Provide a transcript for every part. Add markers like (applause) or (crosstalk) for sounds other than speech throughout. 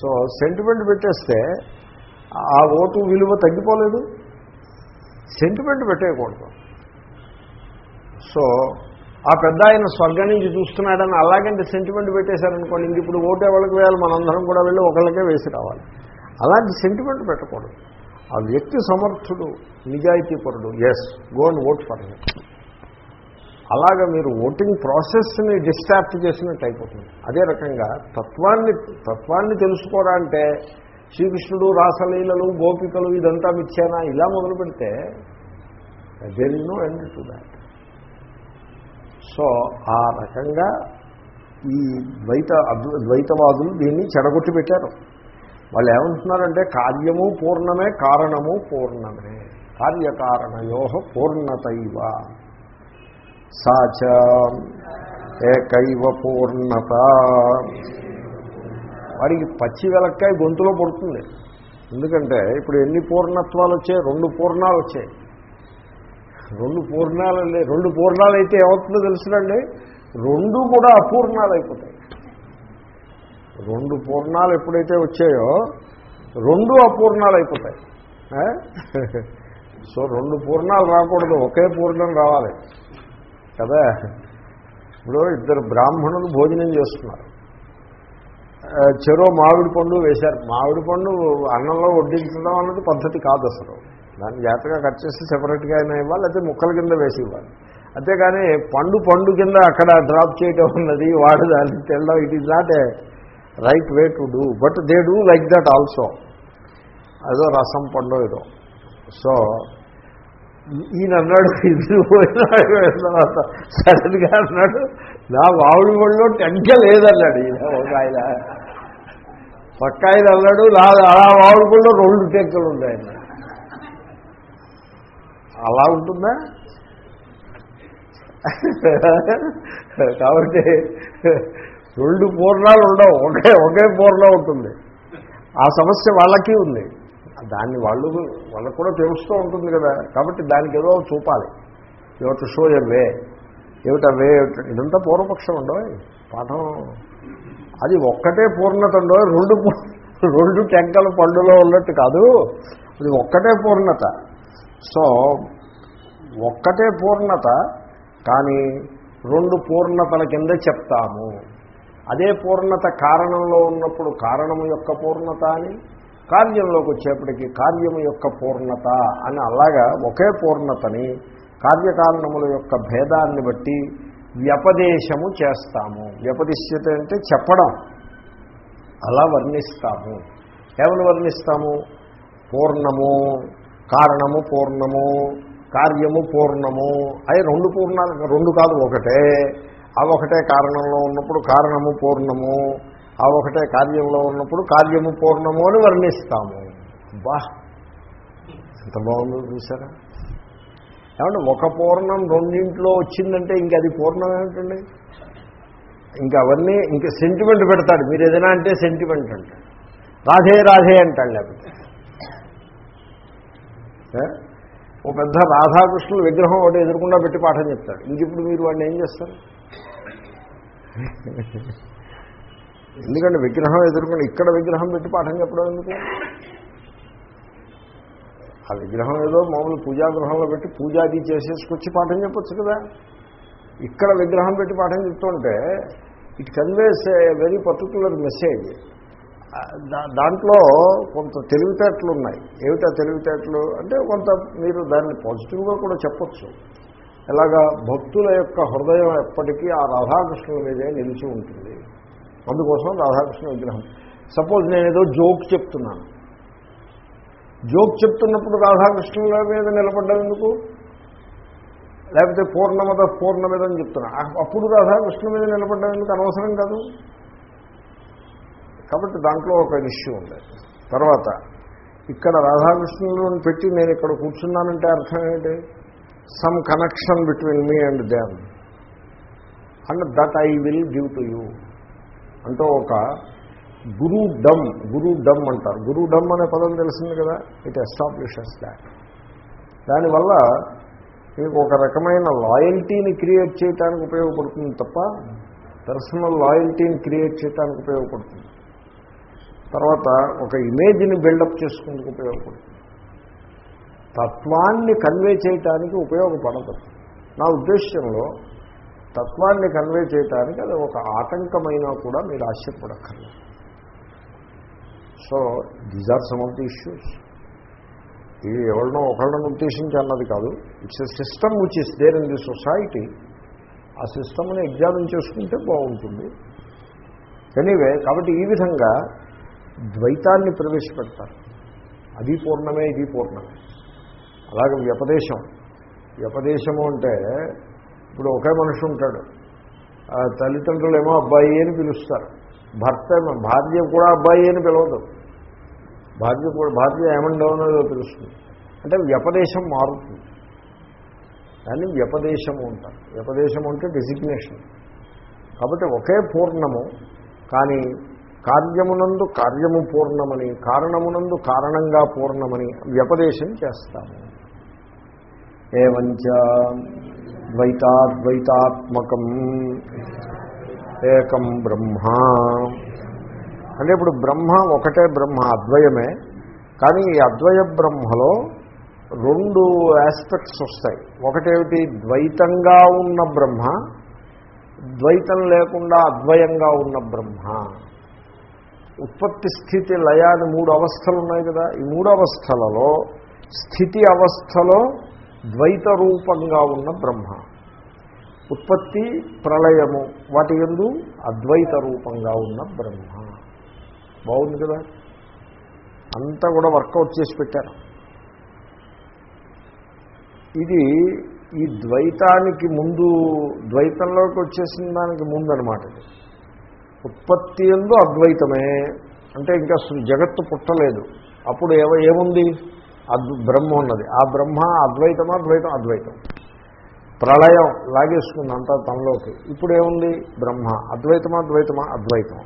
So sentiment పెట్టేస్తే ఆ vote విలువ తగ్గిపోలేదు. సెంటిమెంట్ పెట్టేయకూడదు. సో ఆ పెద్ద ఆయన స్వర్గం నుంచి చూస్తున్నాడని అలాగంటే సెంటిమెంట్ పెట్టేశారనుకోండి ఇంక ఇప్పుడు ఓటు ఎవరికి వేయాలి? మనందరం కూడా వెళ్ళి ఒకళ్ళకే వేసి రావాలి. అలాంటి సెంటిమెంట్ పెట్టకూడదు. ఆ వ్యక్తి సమర్థుడు నిజాయితీపరుడు yes go and vote for him అలాగా మీరు ఓటింగ్ ప్రాసెస్ని డిస్టార్ట్ చేసినట్టు అయిపోతుంది. అదే రకంగా తత్వాన్ని తత్వాన్ని తెలుసుకోరా అంటే శ్రీకృష్ణుడు రాసలీలలు గోపికలు ఇదంతా మిచ్చానా ఇలా మొదలు పెడితే there is no end to that so ఆ రకంగా ఈ ద్వైత ద్వైతవాదులు దీన్ని చెడగొట్టి పెట్టారు. వాళ్ళు ఏమంటున్నారంటే కార్యము పూర్ణమే కారణము పూర్ణమే. కార్యకారణయో పూర్ణతైవ. సాచ ఏకైవ పూర్ణత వాడికి పచ్చి వెలక్కాయ గొంతులో పడుతుంది. ఎందుకంటే ఇప్పుడు ఎన్ని పూర్ణత్వాలు వచ్చాయి? రెండు పూర్ణాలు వచ్చాయి. రెండు పూర్ణాలు రెండు పూర్ణాలు అయితే ఏమవుతుందో తెలుసునండి రెండు కూడా అపూర్ణాలు అయిపోతాయి. రెండు పూర్ణాలు ఎప్పుడైతే వచ్చాయో రెండు అపూర్ణాలు అయిపోతాయి. సో రెండు పూర్ణాలు రాకూడదు. ఒకే పూర్ణం రావాలి. కదా? ఇప్పుడు ఇద్దరు బ్రాహ్మణులు భోజనం చేస్తున్నారు. చెరో మామిడి పండు వేశారు. మామిడి పండు అన్నంలో వడ్డించడం అన్నది పద్ధతి కాదు అసలు. దాన్ని జాగ్రత్తగా కట్ చేసి సెపరేట్గా అయినా ఇవ్వాలి లేకపోతే ముక్కల కింద వేసి ఇవ్వాలి. అంతేకాని పండు పండు కింద అక్కడ డ్రాప్ చేయటం ఉన్నది వాడు దాన్ని తెల్లడం it is not a right way to do but they do like that also అదో రసం పండు ఏదో. సో ఈయన అన్నాడు ఇది పోయిన తర్వాత సడన్గా అన్నాడు నా మామిడి పళ్ళలో టెంక లేదన్నాడు ఈయన ఒక ఆయన. పక్క ఆయన అన్నాడు నా అలా మామిడి పళ్ళలో రెండు టెంకలు ఉన్నాయన్న అలా ఉంటుందా? కాబట్టి రెండు పూర్ణాలు ఉండవు ఒకే ఒకే పూర్ణం ఉంటుంది. ఆ సమస్య వాళ్ళకి ఉంది. దాన్ని వాళ్ళు వాళ్ళకు కూడా తెలుస్తూ ఉంటుంది కదా. కాబట్టి దానికి ఏదో చూపాలి. ఏమిటి షో ఏ వే ఏమిటా వే ఇదంతా పూర్వపక్షం ఉండవు పాఠం అది ఒక్కటే పూర్ణత ఉండవు రెండు రెండు టెంకల పండులో ఉన్నట్టు కాదు. అది ఒక్కటే పూర్ణత. సో ఒక్కటే పూర్ణత కానీ రెండు పూర్ణతల కింద చెప్తాము. అదే పూర్ణత కారణంలో ఉన్నప్పుడు కారణము యొక్క పూర్ణత అని? కార్యంలోకి వచ్చేప్పటికీ కార్యము యొక్క పూర్ణత అని అలాగా ఒకే పూర్ణతని కార్యకారణముల యొక్క భేదాన్ని బట్టి వ్యపదేశము చేస్తాము. వ్యపదిశ్యత అంటే చెప్పడం. అలా వర్ణిస్తాము. ఏమని వర్ణిస్తాము? పూర్ణము కారణము పూర్ణము కార్యము పూర్ణము. అవి రెండు పూర్ణాలు రెండు కాదు ఒకటే. ఆ ఒకటే కారణంలో ఉన్నప్పుడు కారణము పూర్ణము. ఆ ఒకటే కార్యంలో ఉన్నప్పుడు కార్యము పూర్ణము అని వర్ణిస్తాము. బా ఎంత బాగుందో చూసారా ఏమంటే ఒక పూర్ణం రెండింట్లో వచ్చిందంటే ఇంక అది పూర్ణం ఏమిటండి? ఇంకా అవన్నీ ఇంకా సెంటిమెంట్ పెడతాడు. మీరు ఏదైనా అంటే సెంటిమెంట్ అంటాడు రాధే రాధే అంటాడు లేకపోతే. ఓ పెద్ద రాధాకృష్ణుల విగ్రహం ఒకటి ఎదురుకుండా పెట్టి పాఠం చెప్తాడు. ఇంక ఇప్పుడు మీరు వాడిని ఏం చేస్తారు? ఎందుకంటే విగ్రహం ఎదుర్కొని ఇక్కడ విగ్రహం పెట్టి పాఠం చెప్పడం ఎందుకు? ఆ విగ్రహం ఏదో మామూలు పూజాగృహంలో పెట్టి పూజాది చేసేసుకొచ్చి పాఠం చెప్పొచ్చు కదా. ఇక్కడ విగ్రహం పెట్టి పాఠం చెప్తుంటే it conveys a very particular message దాంట్లో కొంత తెలివితేటలు ఉన్నాయి. ఏమిటా తెలివితేటలు? అంటే కొంత మీరు దాన్ని పాజిటివ్గా కూడా చెప్పచ్చు. ఎలాగా భక్తుల యొక్క హృదయం ఎప్పటికీ ఆ రాధాకృష్ణుల మీదే నిలిచి ఉంటుంది. అందుకోసం రాధాకృష్ణ విగ్రహం. సపోజ్ నేను ఏదో జోక్ చెప్తున్నాను. జోక్ చెప్తున్నప్పుడు రాధాకృష్ణుల మీద నిలబడ్డం ఎందుకు? లేకపోతే పూర్ణమద పూర్ణమిదని చెప్తున్నా. అప్పుడు రాధాకృష్ణ మీద నిలబడ్డం ఎందుకు అనవసరం కాదు? కాబట్టి దాంట్లో ఒక ఇష్యూ ఉంది. తర్వాత ఇక్కడ రాధాకృష్ణులను పెట్టి నేను ఇక్కడ కూర్చున్నానంటే అర్థం ఏంటి? Some connection between me and them and that I will give to you అంటూ ఒక గురు డమ్ గురు డమ్ అంటారు. గురు డమ్ అనే పదం తెలిసింది కదా? ఇట్ ఎస్టాబ్లిషెస్ దాట్ దానివల్ల మీకు ఒక రకమైన లాయల్టీని క్రియేట్ చేయడానికి ఉపయోగపడుతుంది తప్ప పర్సనల్ లాయల్టీని క్రియేట్ చేయడానికి ఉపయోగపడుతుంది. తర్వాత ఒక ఇమేజ్ని బిల్డప్ చేసుకుందుకు ఉపయోగపడుతుంది. తత్వాన్ని కన్వే చేయటానికి ఉపయోగపడదు. నా ఉద్దేశ్యంలో తత్వాన్ని కన్వే చేయటానికి అది ఒక ఆటంకమైనా కూడా మీరు ఆశ్చర్యపడక్కర్లేదు. So these are some of the issues ఇది ఎవరినో ఒకళ్ళని ఉద్దేశించి అన్నది కాదు. It's a system which is there in the society ఆ సిస్టమ్ని ఎగ్జామిన్ చేసుకుంటే బాగుంటుంది. ఎనీవే కాబట్టి ఈ విధంగా ద్వైతాన్ని ప్రవేశపెడతారు. అది పూర్ణమే ఇది పూర్ణమే. అలాగే వ్యపదేశం. వ్యపదేశము అంటే ఇప్పుడు ఒకే మనిషి ఉంటాడు. ఆ తల్లిదండ్రులు ఏమో అబ్బాయి అని పిలుస్తారు. భర్త భార్య కూడా అబ్బాయి అని పిలవదు. భార్య కూడా భార్య ఏమండవనో పిలుస్తుంది అంటే వ్యపదేశం మారుతుంది. దాన్ని వ్యపదేశము అంటారు. వ్యపదేశం అంటే డెసిగ్నేషన్ కాబట్టి ఒకే పూర్ణము కానీ కార్యమునందు కార్యము పూర్ణమని కారణమునందు కారణంగా పూర్ణమని వ్యపదేశం చేస్తాము. ఏమంచ ద్వైతాద్వైతాత్మకం. ఏకం బ్రహ్మ. అంటే ఇప్పుడు బ్రహ్మ ఒకటే బ్రహ్మ అద్వయమే. కానీ ఈ అద్వయ బ్రహ్మలో రెండు ఆస్పెక్ట్స్ వస్తాయి. ఒకటేమిటి? ద్వైతంగా ఉన్న బ్రహ్మ ద్వైతం లేకుండా అద్వయంగా ఉన్న బ్రహ్మ. ఉత్పత్తి స్థితి లయాన్ని మూడు అవస్థలు ఉన్నాయి కదా. ఈ మూడు అవస్థలలో స్థితి అవస్థలో ద్వైత రూపంగా ఉన్న బ్రహ్మ. ఉత్పత్తి ప్రళయము వాటి ఎందు అద్వైత రూపంగా ఉన్న బ్రహ్మ. బాగుంది కదా? అంతా కూడా వర్కౌట్ చేసి పెట్టారు. ఇది ఈ ద్వైతానికి ముందు ద్వైతంలోకి వచ్చేసిన దానికి ముందు అనమాట ఇది. ఉత్పత్తి ఎందు అద్వైతమే. అంటే ఇంకా అసలు జగత్తు పుట్టలేదు. అప్పుడు ఏవ ఏముంది? బ్రహ్మ ఉన్నది. ఆ బ్రహ్మ అద్వైతమా ద్వైతం అద్వైతం. ప్రళయం లాగేసుకుంది అంతా తనలోకి. ఇప్పుడు ఏముంది బ్రహ్మ. అద్వైతమా ద్వైతమా అద్వైతం.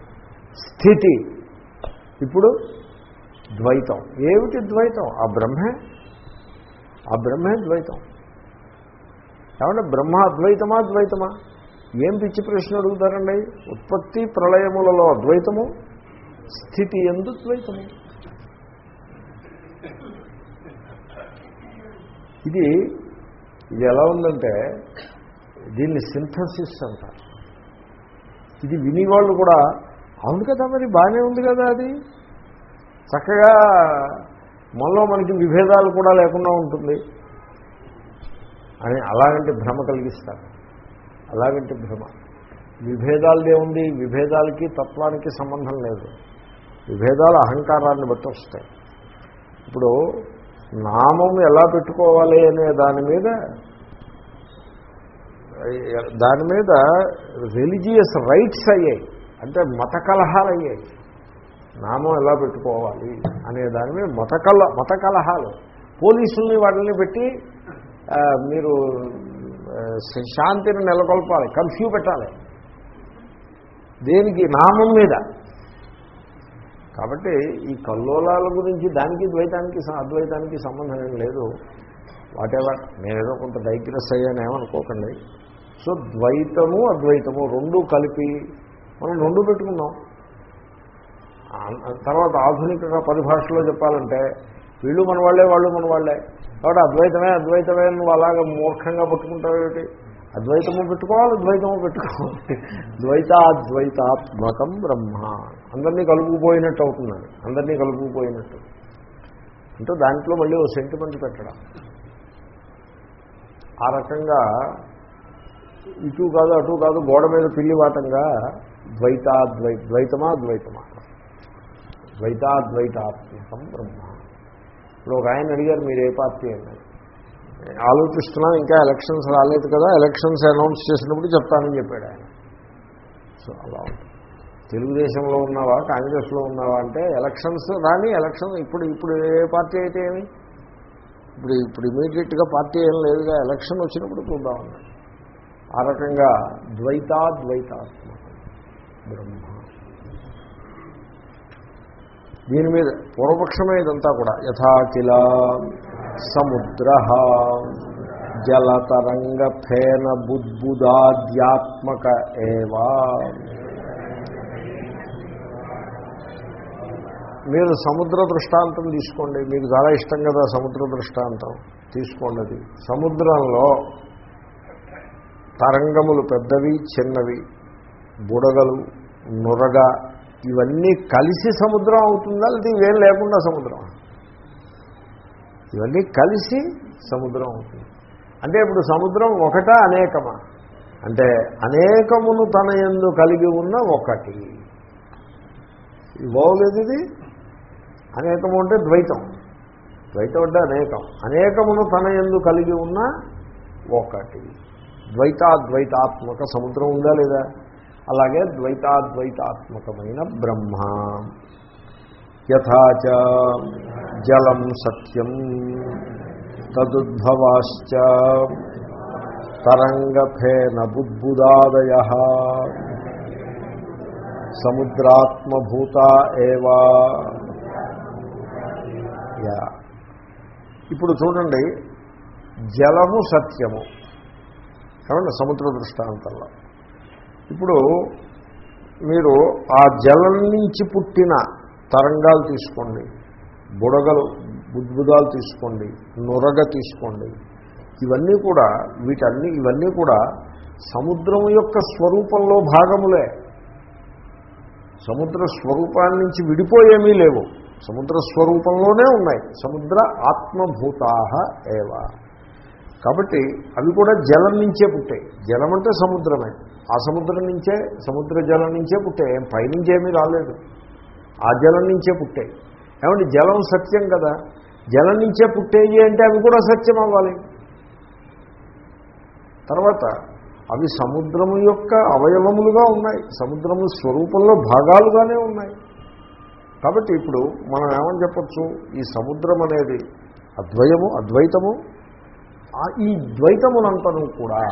స్థితి. ఇప్పుడు ద్వైతం. ఏమిటి ద్వైతం? ఆ బ్రహ్మే. ఆ బ్రహ్మే ద్వైతం. ఏమంటే బ్రహ్మ అద్వైతమా ద్వైతమా ఏం పిచ్చి ప్రశ్న అడుగుతారండి? ఉత్పత్తి ప్రళయములలో అద్వైతము స్థితి ఎందు ద్వైతము. ఇది ఇది ఎలా ఉందంటే దీన్ని సింథసిస్ అంటారు. ఇది వినివాళ్ళు కూడా అవును కదా మరి బాగానే ఉంది కదా అది. చక్కగా మనలో మనకి విభేదాలు కూడా లేకుండా ఉంటుంది. అని అలాగంటే భ్రమ కలిగిస్తారు. అలాగంటే భ్రమ. విభేదాలదే ఉంది విభేదాలకి తత్వానికి సంబంధం లేదు. విభేదాలు అహంకారాన్ని బట్టి వస్తాయి. ఇప్పుడు నామం ఎలా పెట్టుకోవాలి అనే దాని మీద దాని మీద రిలీజియస్ రైట్స్ అయ్యాయి. అంటే మత కలహాలు అయ్యాయి. నామం ఎలా పెట్టుకోవాలి అనే దాని మీద మత కల మత కలహాలు. పోలీసుల్ని వాటిని పెట్టి మీరు శాంతిని నెలకొల్పాలి కర్ఫ్యూ పెట్టాలి. దేనికి? నామం మీద. కాబట్టి ఈ కల్లోలాల గురించి దానికి ద్వైతానికి అద్వైతానికి సంబంధం ఏం లేదు. వాటెవర్ నేనేదో కొంత డైగ్రెస్ అయ్యాను ఏమనుకోకండి. సో ద్వైతము అద్వైతము రెండు కలిపి మనం రెండు పెట్టుకున్నాం తర్వాత ఆధునిక పరిభాషలో చెప్పాలంటే వీళ్ళు మన వాళ్ళే వాళ్ళు మన వాళ్ళే కాబట్టి అద్వైతమే అద్వైతమే నువ్వు అలాగా మూర్ఖంగా పట్టుకుంటావు ఏమిటి అద్వైతము పెట్టుకోవాలి ద్వైతము పెట్టుకోవాలి. ద్వైతాద్వైతాత్మకం బ్రహ్మ. అందరినీ కలుపుకుపోయినట్టు అవుతుందండి అందరినీ కలుపుకుపోయినట్టు. అంటే దాంట్లో మళ్ళీ ఓ సెంటిమెంట్ పెట్టడం. ఆ రకంగా ఇటు కాదు అటు కాదు గోడ మీద పిల్లివాటంగా ద్వైతాద్వై ద్వైతమా ద్వైతమా? ద్వైతాద్వైతాత్మకం బ్రహ్మ. ఇప్పుడు ఒక ఆయన అడిగారు మీరు ఏ పార్టీ అన్నారు? ఆలోచిస్తున్నాం ఇంకా ఎలక్షన్స్ రాలేదు కదా ఎలక్షన్స్ అనౌన్స్ చేసినప్పుడు చెప్తానని చెప్పాడు ఆయన. సో అలా తెలుగుదేశంలో ఉన్నావా కాంగ్రెస్లో ఉన్నావా అంటే ఎలక్షన్స్ రాని ఎలక్షన్ ఇప్పుడు ఇప్పుడు ఏ పార్టీ అయితే ఏమి? ఇప్పుడు ఇప్పుడు ఇమీడియట్గా పార్టీ ఏం లేదుగా ఎలక్షన్ వచ్చినప్పుడు చూద్దామన్నాడు ఆ రకంగా ద్వైతాద్వైతాత్మకం బ్రహ్మ. దీని మీద పూర్వపక్షమే ఇదంతా కూడా. యథాకిలా సముద్ర జలతరంగ ఫేన బుద్బుదాద్యాత్మక ఏవా. మీరు సముద్ర దృష్టాంతం తీసుకోండి. మీకు చాలా ఇష్టం కదా సముద్ర దృష్టాంతం. తీసుకోండి అది. సముద్రంలో తరంగములు పెద్దవి చిన్నవి బుడగలు నురగ ఇవన్నీ కలిసి సముద్రం అవుతుందా? లేదా ఇవేం లేకుండా సముద్రం? ఇవన్నీ కలిసి సముద్రం అవుతుంది. అంటే ఇప్పుడు సముద్రం ఒకటా అనేకమా? అంటే అనేకమును తన ఎందు కలిగి ఉన్న ఒకటి. బాగోలేదు ఇది అనేకము అంటే ద్వైతం. ద్వైతం అంటే అనేకం. అనేకమును తన ఎందు కలిగి ఉన్న ఒకటి. ద్వైతాద్వైతాత్మక సముద్రం ఉందా లేదా? అలాగే ద్వైతాద్వైతాత్మకమైన బ్రహ్మ. యథాచ జలం సత్యం తదుద్భవాశ్చ తరంగఫేన బుద్బుదాదయ. సముద్రాత్మభూత ఏవా. యా. ఇప్పుడు చూడండి జలము సత్యము. ఏమండి? సముద్ర దృష్టాంతంలో. ఇప్పుడు మీరు ఆ జలం నుంచి పుట్టిన తరంగాలు తీసుకోండి. బుడగలు బుద్బుదాలు తీసుకోండి నురగ తీసుకోండి. ఇవన్నీ కూడా వీటన్ని ఇవన్నీ కూడా సముద్రం యొక్క స్వరూపంలో భాగములే. సముద్ర స్వరూపాన్ని నుంచి విడిపోయేమీ లేవు. సముద్ర స్వరూపంలోనే ఉన్నాయి. సముద్ర ఆత్మభూతా ఏవా. కాబట్టి అవి కూడా జలం నుంచే పుట్టాయి. జలం అంటే సముద్రమే. ఆ సముద్రం నుంచే సముద్ర జలం నుంచే పుట్టాయి. ఏం పైనుంచి ఏమీ రాలేదు. ఆ జలం నుంచే పుట్టాయి. ఏమంటే జలం సత్యం కదా? జలం నుంచే పుట్టేవి అంటే అవి కూడా సత్యం అవ్వాలి తర్వాత అవి సముద్రము యొక్క అవయవములుగా ఉన్నాయి. సముద్రము స్వరూపంలో భాగాలుగానే ఉన్నాయి. కాబట్టి ఇప్పుడు మనం ఏమని చెప్పచ్చు? ఈ సముద్రం అనేది అద్వయము అద్వైతము. ఈ ద్వైతమునంతను కూడా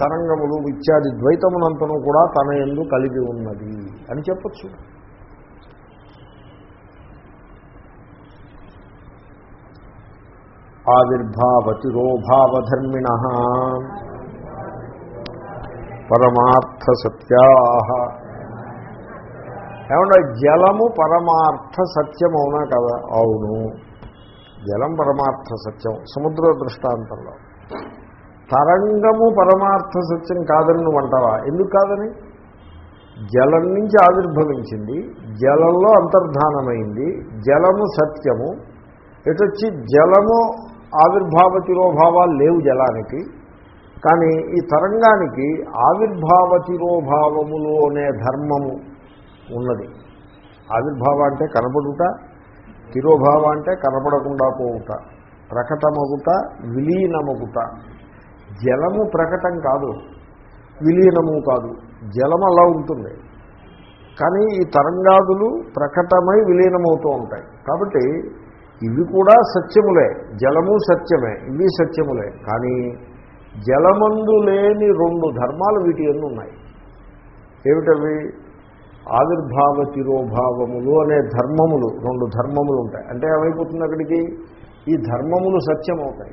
తరంగములు ఇత్యాది ద్వైతమునంతను కూడా తన ఎందు కలిగి ఉన్నది అని చెప్పచ్చు. ఆవిర్భావతిరోభావధర్మిణ పరమార్థ సత్యా ఏమంటే జలము పరమార్థ సత్యం అవునా కదా? అవును. జలం పరమార్థ సత్యం సముద్ర దృష్టాంతంలో. తరంగము పరమార్థ సత్యం కాదని నువ్వు అంటావా? ఎందుకు కాదని? జలం నుంచి ఆవిర్భవించింది జలంలో అంతర్ధానమైంది జలము సత్యము. ఎటొచ్చి జలము ఆవిర్భావ తిరోభావాలు లేవు జలానికి కానీ ఈ తరంగానికి ఆవిర్భావ తిరోభావములు అనే ధర్మము ఉన్నది. ఆవిర్భావ అంటే కనబడుట తిరోభావ అంటే కనబడకుండా పోవుట ప్రకటమగుట విలీనమగుట. జలము ప్రకటం కాదు విలీనము కాదు జలం అలా ఉంటుంది. కానీ ఈ తరంగాదులు ప్రకటమై విలీనమవుతూ ఉంటాయి. కాబట్టి ఇవి కూడా సత్యములే. జలము సత్యమే. ఇవి సత్యములే. కానీ జలమందు లేని రెండు ధర్మాలు వీటి ఎన్ని ఉన్నాయి. ఏమిటవి? ఆవిర్భావ తిరోభావములు అనే ధర్మములు రెండు ధర్మములు ఉంటాయి. అంటే ఏమైపోతుంది అక్కడికి? ఈ ధర్మములు సత్యమవుతాయి.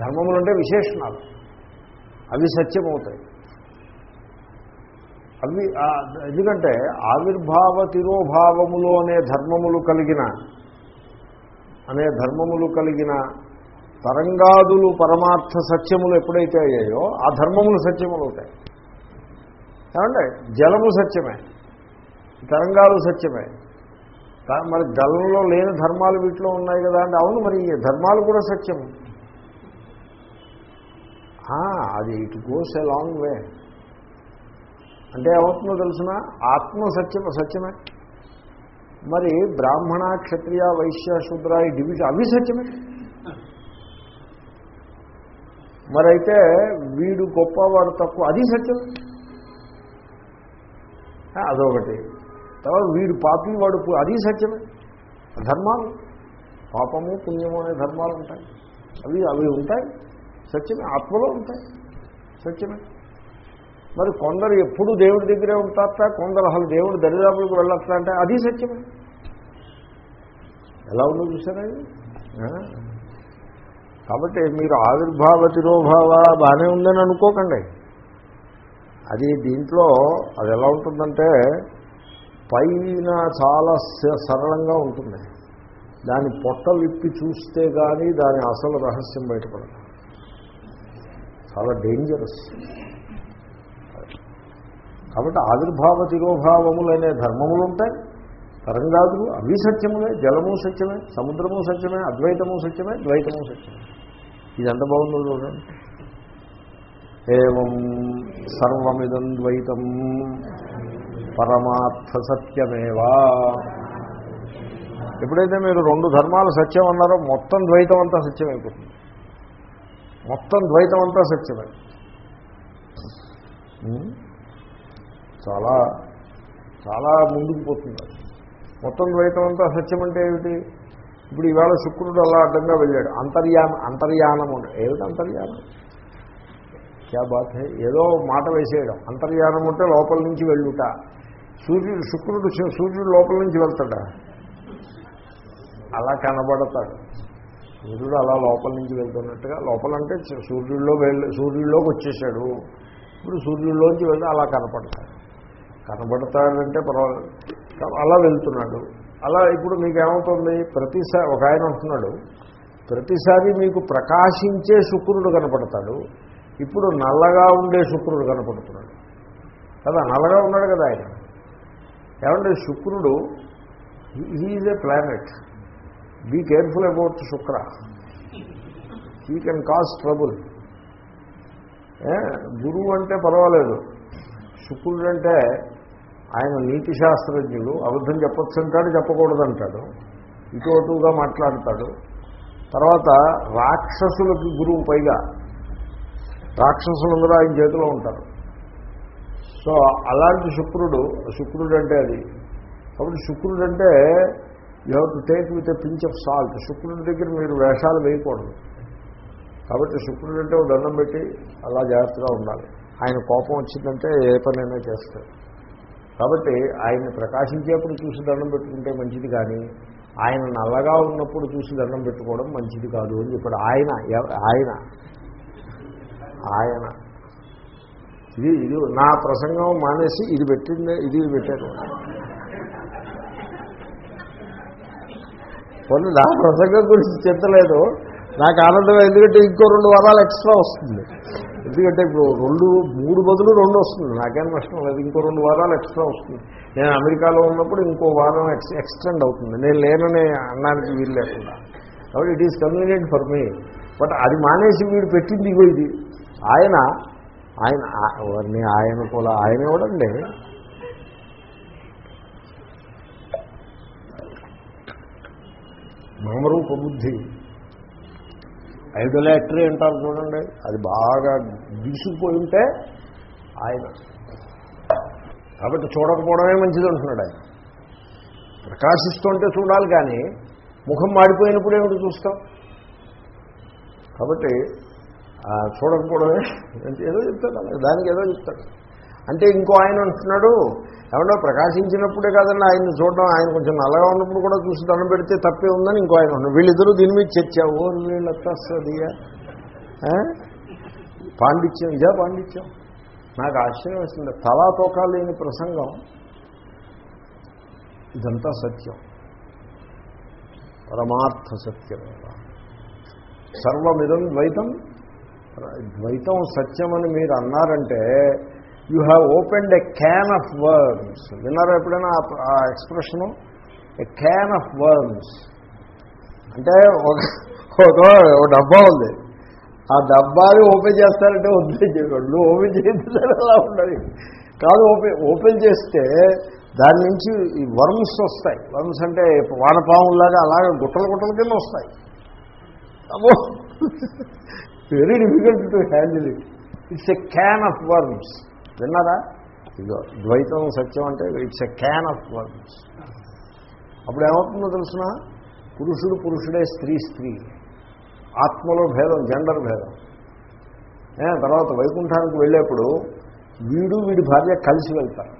ధర్మములు అంటే విశేషణాలు. అవి సత్యమవుతాయి. అవి ఎందుకంటే ఆవిర్భావ తిరోభావములు అనే ధర్మములు కలిగిన అనే ధర్మములు కలిగిన తరంగాదులు పరమార్థ సత్యములు ఎప్పుడైతే అయ్యాయో ఆ ధర్మములు సత్యములు అవుతాయి. ఏమంటే జలము సత్యమే తరంగాలు సత్యమే. మరి జలంలో లేని ధర్మాలు వీటిలో ఉన్నాయి కదా అంటే అవును మరి ధర్మాలు కూడా సత్యం అది it goes a long way. అంటే ఏమవుతుందో తెలిసిన? ఆత్మ సత్యం సత్యమే. మరి బ్రాహ్మణ క్షత్రియ వైశ్య శూద్ర ఈ డివిజన్ అవి సత్యమే. మరైతే వీడు గొప్పవాడు తక్కువ అది సత్యం అదొకటి. తర్వాత వీడు పాపి వాడు అది సత్యమే. ధర్మాలు. పాపము పుణ్యము అనే ధర్మాలు ఉంటాయి. అవి అవి ఉంటాయి. సత్యమే. ఆత్మలో ఉంటాయి. సత్యమే. మరి కొందరు ఎప్పుడు దేవుడి దగ్గరే ఉంటారట కొందరు అసలు దేవుడి దరిదాపులకు వెళ్ళట్లా అంటే అది సత్యమే. ఎలా ఉందో చూసారా కాబట్టి మీరు ఆవిర్భావ తిరోభావ బాగానే ఉందని అనుకోకండి. అది దీంట్లో అది ఎలా ఉంటుందంటే పైన చాలా స- సరళంగా ఉంటుంది. దాని పొట్ట విప్పి చూస్తే కానీ దాని అసలు రహస్యం బయటపడదు. చాలా డేంజరస్ కాబట్టి ఆవిర్భావ తిరోభావములనే ధర్మములు ఉంటాయి. తరంగాదులు అవి సత్యములే జలము సత్యమే సముద్రము సత్యమే అద్వైతము సత్యమే ద్వైతము సత్యమే. ఇది ఎంత బాగుందో చూడండి. ఏం సర్వమిదం ద్వైతం పరమార్థ సత్యమేవా. ఎప్పుడైతే మీరు రెండు ధర్మాలు సత్యం అన్నారో మొత్తం ద్వైతం అంతా సత్యమైపోతుంది. మొత్తం ద్వైతం అంతా సత్యమే. చాలా చాలా ముందుకు పోతుంది మొత్తం ద్వైతం అంతా సత్యం అంటే ఏమిటి? ఇప్పుడు ఈవేళ శుక్రుడు అలా అడ్డంగా వెళ్ళాడు. అంతర్యాన అంతర్యానం ఉండే ఏమిటి అంతర్యానం? క్యా బాత్ హై? ఏదో మాట వేసేయడం. అంతర్యానం అంటే లోపల నుంచి వెళ్ళుట. సూర్యుడు శుక్రుడు సూర్యుడు లోపల నుంచి వెళ్తాడా? అలా కనబడతాడు. సూర్యుడు అలా లోపల నుంచి వెళ్తున్నట్టుగా లోపలంటే సూర్యుడిలో వెళ్ళి సూర్యుడిలోకి వచ్చేసాడు. ఇప్పుడు సూర్యుడిలోంచి వెళ్ళి అలా కనపడతాడు. కనబడతాడంటే పర్వాలేదు. అలా వెళ్తున్నాడు. అలా ఇప్పుడు మీకు ఏమవుతుంది ప్రతిసారి ఒక ఆయన అంటున్నాడు ప్రతిసారి మీకు ప్రకాశించే శుక్రుడు కనపడతాడు ఇప్పుడు నల్లగా ఉండే శుక్రుడు కనపడుతున్నాడు. కదా నల్లగా ఉన్నాడు కదా ఆయన. ఏమంటే శుక్రుడు is a planet be careful about Shukra. He can cause trouble గురువు అంటే పర్వాలేదు. శుక్రుడు అంటే ఆయన నీతి శాస్త్రజ్ఞుడు అబద్ధం చెప్పొచ్చు అంటాడు చెప్పకూడదు అంటాడు. ఇటు అటుగా మాట్లాడతాడు. తర్వాత రాక్షసులకి గురువు పైగా రాక్షసులందరూ ఆయన చేతిలో ఉంటారు. సో అలాంటి శుక్రుడు శుక్రుడు అంటే అది. కాబట్టి శుక్రుడు అంటే you have to take with a pinch of salt శుక్రుడి దగ్గర మీరు వేషాలు వేయకూడదు. కాబట్టి శుక్రుడు అంటే దండం పెట్టి అలా జాగ్రత్తగా ఉండాలి. ఆయన కోపం వచ్చిందంటే ఏ పనైనా చేస్తాడు. కాబట్టి ఆయన్ని ప్రకాశించేప్పుడు చూసి దండం పెట్టుకుంటే మంచిది కానీ ఆయన నల్లగా ఉన్నప్పుడు చూసి దండం పెట్టుకోవడం మంచిది కాదు అని చెప్పాడు. ఆయన ఆయన. ఆయన. ఇది ఇది నా ప్రసంగం మానేసి ఇది పెట్టిందే ఇది పెట్టారు. కొన్ని నా ప్రసంగం గురించి చింతలేదు నాకు ఆనందం ఎందుకంటే ఇంకో రెండు వారాలు ఎక్స్ట్రా వస్తుంది. ఎందుకంటే ఇప్పుడు రెండు మూడు బదులు రెండు వస్తుంది. నాకేం నష్టం లేదు. ఇంకో రెండు వారాలు ఎక్స్ట్రా వస్తుంది. నేను అమెరికాలో ఉన్నప్పుడు ఇంకో వారం ఎక్స్ ఎక్స్టెండ్ అవుతుంది. నేను లేననే అన్నానికి వీలు లేకుండా. కాబట్టి it is convenient for me. But అది మానేసి వీడు పెట్టింది ఇగో ఇది. ఆయన ఆయన ఎవరిని ఆయన కూడా ఆయన ఇవ్వడండి మామరూప బుద్ధి. ఐడోలాట్రీ అంటారు చూడండి. అది బాగా తీసుకుపోయి ఉంటే ఆయన. కాబట్టి చూడకపోవడమే మంచిది అంటున్నాడు ఆయన. ప్రకాశిస్తుంటే చూడాలి కానీ ముఖం మాడిపోయినప్పుడు ఏమిటి చూస్తాం? కాబట్టి చూడకపోవడమే. ఏదో చెప్తాడు దానికి ఏదో చెప్తాడు. అంటే ఇంకో ఆయన అంటున్నాడు ఏమన్నా ప్రకాశించినప్పుడే కాదండి ఆయన్ని చూడడం ఆయన కొంచెం నల్లగా ఉన్నప్పుడు కూడా చూసి దండం పెడితే తప్పే ఉందని ఇంకో ఆయన ఉన్నాడు. వీళ్ళిద్దరూ దీని మీద చర్చ ఓ వీళ్ళొస్తాదిగా పాండిత్యం ఇదే పాండిత్యం. నాకు ఆశ్చర్యం వేసింది. తలా తోకా లేని ప్రసంగం ఇదంతా సత్యం. పరమార్థ సత్యం సర్వమిదం ద్వైతం ద్వైతం సత్యమని మీరు అన్నారంటే you have opened a can of worms. విన్నారా ఎప్పుడైనా ఆ- expression? A can of worms. అంటే ఒక ఒక డబ్బా ఉంది. ఆ డబ్బాని ఓపెన్ చేస్తారంటే వద్దు చెప్పాడు ఓపెన్ చేయించారు అలా ఉండదు కాదు ఓపెన్ ఓపెన్ చేస్తే దాని నుంచి ఈ వర్మ్స్ వస్తాయి. వర్మ్స్ అంటే వానపాములాగా అలాగే గుట్టలు గుట్టల కింద వస్తాయి. అబ్బో very difficult to handle it it's a can of worms విన్నారా? ఇదో ద్వైతం సత్యం అంటే it's a can of words అప్పుడు ఏమవుతుందో తెలుసిన? పురుషుడు పురుషుడే స్త్రీ స్త్రీ. ఆత్మలో భేదం జెండర్ భేదం. తర్వాత వైకుంఠానికి వెళ్ళేప్పుడు వీడు వీడి భార్య కలిసి వెళ్తారు.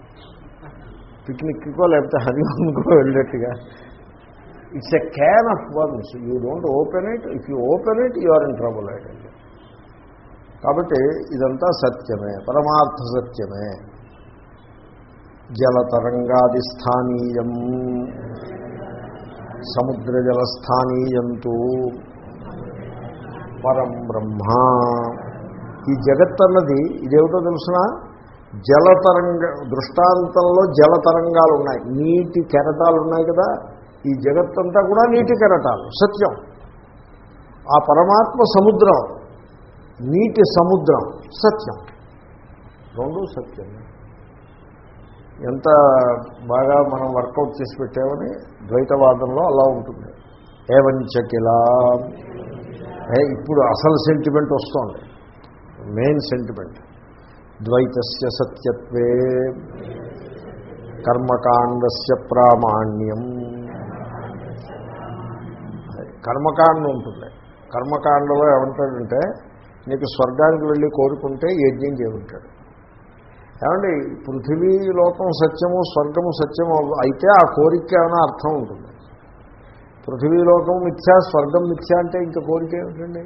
పిక్నిక్కో లేకపోతే హనీమూన్కో వెళ్ళేట్టుగా. It's a can of worms you don't open it if you open it you are in trouble ఐడెంట్ కాబట్టి ఇదంతా సత్యమే పరమార్థ సత్యమే. జలతరంగాదిస్థానీయం సముద్రజలస్థానీయంతు పరం బ్రహ్మ. ఈ జగత్ అన్నది ఇదేమిటో తెలుసిన? జలతరంగ దృష్టాంతంలో జలతరంగాలు ఉన్నాయి నీటి కెరటాలు ఉన్నాయి కదా. ఈ జగత్తంతా కూడా నీటి కెరటాలు సత్యం. ఆ పరమాత్మ సముద్రం. నీటి సముద్రం. సత్యం. రెండు సత్యం. ఎంత బాగా మనం వర్కౌట్ చేసి పెట్టామని ద్వైతవాదంలో అలా ఉంటుంది. ఏవంచకిలా ఇప్పుడు అసలు సెంటిమెంట్ వస్తుంది. Main sentiment ద్వైతస్య సత్యత్వే. కర్మకాండస్య ప్రామాణ్యం. కర్మకాండం ఉంటుంది. కర్మకాండలో ఏమంటాడంటే నీకు స్వర్గానికి వెళ్ళి కోరుకుంటే యజ్ఞం చేయమంటాడు. ఏమండి పృథివీ లోకం సత్యము స్వర్గము సత్యము అయితే ఆ కోరిక ఏమైనా అర్థం ఉంటుంది. పృథివీ లోకం మిథ్యా స్వర్గం మిథ్యా అంటే ఇంకా కోరిక ఏమిటండి?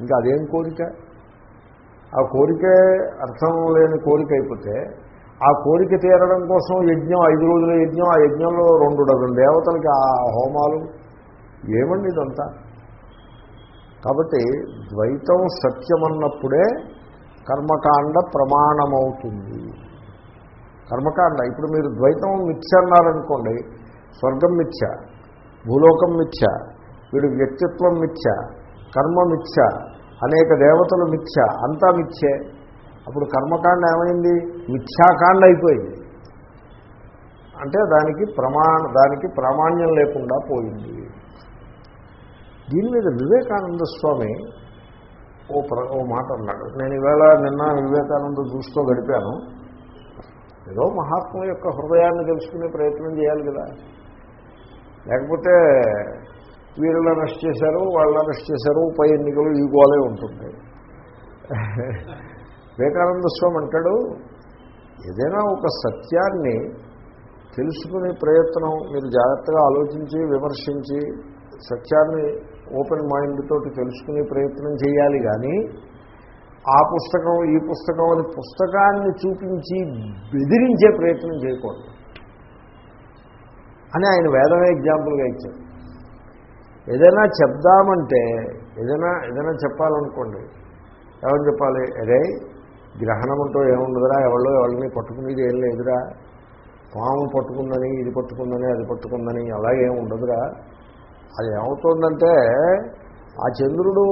ఇంకా అదేం కోరిక? ఆ కోరికే అర్థం లేని కోరిక అయిపోతే ఆ కోరిక తీరడం కోసం యజ్ఞం ఐదు రోజుల యజ్ఞం ఆ యజ్ఞంలో రెండు డజన్ దేవతలకి ఆ హోమాలు? ఏమండి ఇదంతా? కాబట్టి ద్వైతం సత్యమన్నప్పుడే కర్మకాండ ప్రమాణమవుతుంది. కర్మకాండ ఇప్పుడు మీరు ద్వైతం మిథ్య అన్నారనుకోండి స్వర్గం మిథ్య భూలోకం మిథ్య వీడు వ్యక్తిత్వం మిథ్య కర్మ మిథ్య అనేక దేవతలు మిథ్య అంతా మిథ్యే. అప్పుడు కర్మకాండ ఏమైంది? మిథ్యాకాండ అయిపోయింది. అంటే దానికి ప్రమాణ దానికి ప్రామాణ్యం లేకుండా పోయింది. దీని మీద వివేకానంద స్వామి ఓ ప్ర ఓ మాట అన్నాడు. నేను ఈవేళ నిన్న వివేకానంద చూస్తూ గడిపాను. ఏదో మహాత్మ యొక్క హృదయాన్ని తెలుసుకునే ప్రయత్నం చేయాలి కదా. లేకపోతే వీళ్ళు అరెస్ట్ చేశారు వాళ్ళు అరెస్ట్ చేశారు పై ఎన్నికలు ఈ గోలే ఉంటుంది. వివేకానంద స్వామి అంటాడు ఏదైనా ఒక సత్యాన్ని తెలుసుకునే ప్రయత్నం మీరు జాగ్రత్తగా ఆలోచించి విమర్శించి సత్యాన్ని ఓపెన్ మైండ్ తోటి తెలుసుకునే ప్రయత్నం చేయాలి కానీ ఆ పుస్తకం ఈ పుస్తకం అని పుస్తకాన్ని చూపించి బెదిరించే ప్రయత్నం చేయకూడదు. అని ఆయన వేదమే ఎగ్జాంపుల్గా ఇచ్చారు. ఏదైనా చెప్దామంటే ఏదైనా ఏదైనా చెప్పాలనుకోండి ఎవరు చెప్పాలి? అరే గ్రహణం అంటూ ఏముండదురా ఎవరో ఎవరిని పట్టుకునేది ఏం లేదురా. పాము పట్టుకుందని ఇది పట్టుకుందని అది పట్టుకుందని అలాగే ఉండదురా. అది ఏమవుతుందంటే ఆ చంద్రుడు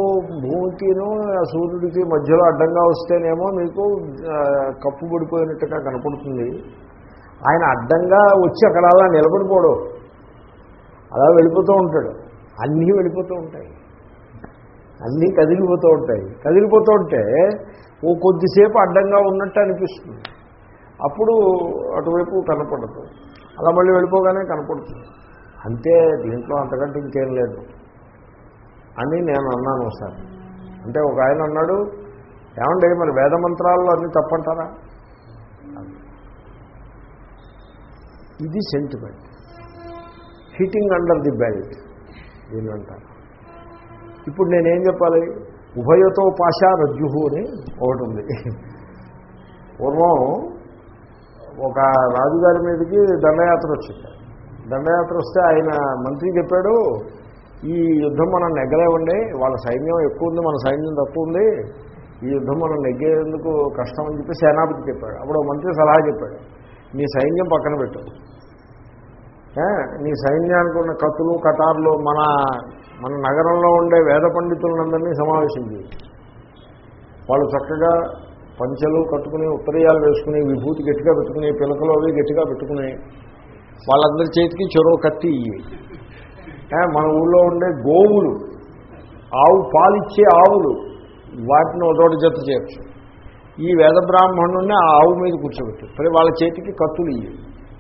భూమికిను ఆ సూర్యుడికి మధ్యలో అడ్డంగా వస్తేనేమో మీకు కప్పు పడిపోయినట్టుగా కనపడుతుంది. ఆయన అడ్డంగా వచ్చి అక్కడ అలా నిలబడిపోడు. అలా వెళ్ళిపోతూ ఉంటాడు. అన్నీ వెళ్ళిపోతూ ఉంటాయి. అన్నీ కదిలిపోతూ ఉంటాయి. కదిలిపోతూ ఉంటే ఓ కొద్దిసేపు అడ్డంగా ఉన్నట్టు అనిపిస్తుంది. అప్పుడు అటువైపు కనపడదు. అలా మళ్ళీ వెళ్ళిపోగానే కనపడుతుంది. అంతే దీంట్లో అంతకంటే ఇంకేం లేదు అని నేను అన్నాను ఒకసారి. అంటే ఒక ఆయన అన్నాడు ఏమండి మరి వేద మంత్రాల్లో అన్నీ తప్పంటారా? ఇది sentiment hitting under the belt దీని అంటారు. ఇప్పుడు నేనేం చెప్పాలి? ఉభయతో పాషా రజ్జుహు అని ఒకటి ఉంది. పూర్వం ఒక రాజుగారి మీదకి దండయాత్ర వచ్చింది దండయాత్ర వస్తే ఆయన మంత్రి చెప్పాడు ఈ యుద్ధం మనం నెగ్గలేవండి వాళ్ళ సైన్యం ఎక్కువ ఉంది మన సైన్యం తక్కువ ఉంది ఈ యుద్ధం మనం నెగ్గేందుకు కష్టం అని చెప్పి సేనాపతి చెప్పాడు. అప్పుడు మంత్రి సలహా చెప్పాడు నీ సైన్యం పక్కన పెట్టు. నీ సైన్యానికి ఉన్న కత్తులు కటార్లు మన మన నగరంలో ఉండే వేద పండితులందరినీ సమావేశించి వాళ్ళు చక్కగా పంచెలు కట్టుకుని ఉత్తరీయాలు వేసుకుని విభూతి గట్టిగా పెట్టుకుని పిలకలు అవి గట్టిగా పెట్టుకుని వాళ్ళందరి చేతికి చెరో కత్తి ఇయ్యి. మన ఊళ్ళో ఉండే గోవులు ఆవు పాలిచ్చే ఆవులు వాటిని ఒకటి జత చేయొచ్చు. ఈ వేద బ్రాహ్మణుడిని ఆ ఆవు మీద కూర్చోబెట్టు. మరి వాళ్ళ చేతికి కత్తులు ఇవి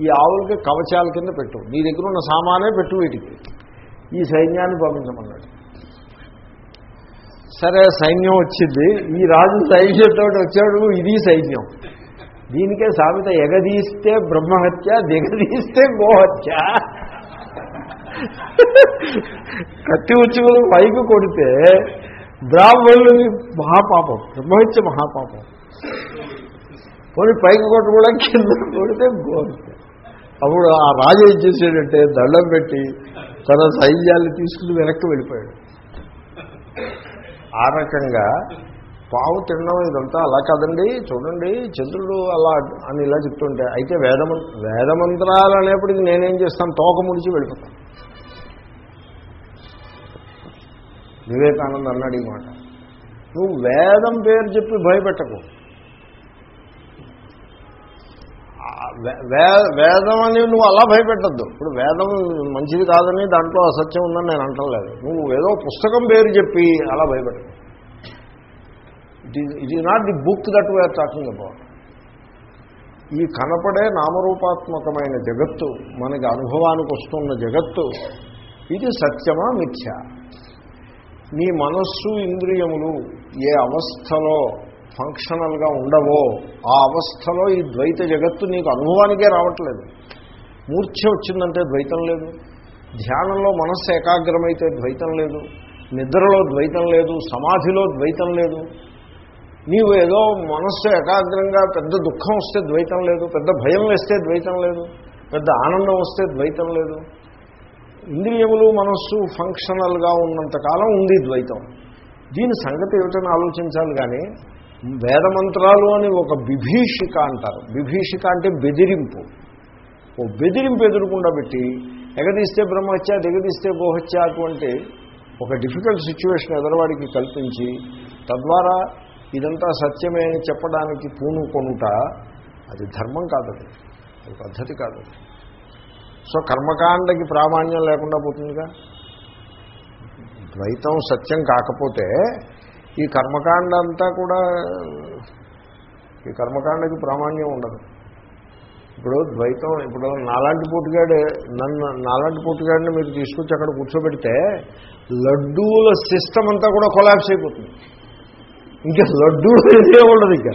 ఈ ఆవులకి కవచాల కింద పెట్టు. నీ దగ్గర ఉన్న సామానే పెట్టు వీటికి. ఈ సైన్యాన్ని పంపించమన్నాడు. సరే సైన్యం వచ్చింది. ఈ రాజు సైన్యంతో వచ్చాడు. ఇది సైన్యం. దీనికే సామెత ఎగదీస్తే బ్రహ్మహత్య దిగదీస్తే గోహత్య. కత్తి ఉచ్చుకులు పైకి కొడితే బ్రాహ్మణులు మహాపాపం బ్రహ్మహత్య మహాపాపం. కొన్ని పైకి కొట్టు కూడా కింద కొడితే గోహత్య. అప్పుడు ఆ రాజు ఏం చేశాడంటే దండం పెట్టి తన సైన్యాన్ని తీసుకుని వెనక్కి వెళ్ళిపోయాడు. ఆ రకంగా పావు తినడం ఇదంతా అలా కాదండి. చూడండి చంద్రుడు అలా అని ఇలా చెప్తుంటే అయితే వేదమం వేదమంత్రాలు అనేప్పటికీ నేనేం చేస్తాను? తోక ముడిచి వెళ్ళిపోతాను. వివేకానంద అన్నాడు ఈ మాట. నువ్వు వేదం పేరు చెప్పి భయపెట్టకు. వే- వేదం అని నువ్వు అలా భయపెట్టద్దు. ఇప్పుడు వేదం మంచిది కాదని దాంట్లో అసత్యం ఉందని నేను అంటలేదు. నువ్వు ఏదో పుస్తకం పేరు చెప్పి అలా భయపెట్టదు it is not the book that we're talking about ఈ కనపడే నామరూపాత్మకమైన జగత్తు మనకి అనుభవానికి వస్తున్న జగత్తు ఇది సత్యమా మిథ్య? నీ మనస్సు ఇంద్రియములు ఏ అవస్థలో ఫంక్షనల్గా ఉండవో ఆ అవస్థలో ఈ ద్వైత జగత్తు నీకు అనుభవానికే రావట్లేదు. మూర్ఛ వచ్చిందంటే ద్వైతం లేదు. ధ్యానంలో మనస్సు ఏకాగ్రమైతే ద్వైతం లేదు. నిద్రలో ద్వైతం లేదు. సమాధిలో ద్వైతం లేదు. నీవు ఏదో మనస్సు ఏకాగ్రంగా పెద్ద దుఃఖం వస్తే ద్వైతం లేదు పెద్ద భయం వేస్తే ద్వైతం లేదు పెద్ద ఆనందం వస్తే ద్వైతం లేదు. ఇంద్రియములు మనస్సు ఫంక్షనల్గా ఉన్నంతకాలం ఉంది ద్వైతం. దీని సంగతి ఏమిటని ఆలోచించాలి కానీ వేదమంత్రాలు అని ఒక బిభీషిక అంటారు. బిభీషిక అంటే బెదిరింపు. ఓ బెదిరింపు ఎదురుకుండా పెట్టి ఎగదీస్తే బ్రహ్మహత్య దిగదీస్తే గోహత్య అటువంటి ఒక డిఫికల్ట్ సిచ్యువేషన్ ఎదరవాడికి కల్పించి తద్వారా ఇదంతా సత్యమే అని చెప్పడానికి పూనుకొనుట అది ధర్మం కాదది అది. పద్ధతి కాదు. సో కర్మకాండకి ప్రామాణ్యం లేకుండా పోతుందిగా? ద్వైతం సత్యం కాకపోతే ఈ కర్మకాండ అంతా కూడా ఈ కర్మకాండకి ప్రామాణ్యం ఉండదు. ఇప్పుడు ద్వైతం ఇప్పుడు నాలాంటి పోటుగాడే నన్ను నాలాంటి పోటుగాడిని మీరు తీసుకొచ్చి అక్కడ కూర్చోబెడితే లడ్డూల సిస్టమ్ అంతా కూడా కొలాబ్స్ అయిపోతుంది. ఇంకా లడ్డూ ఇదే ఉండదు ఇంకా.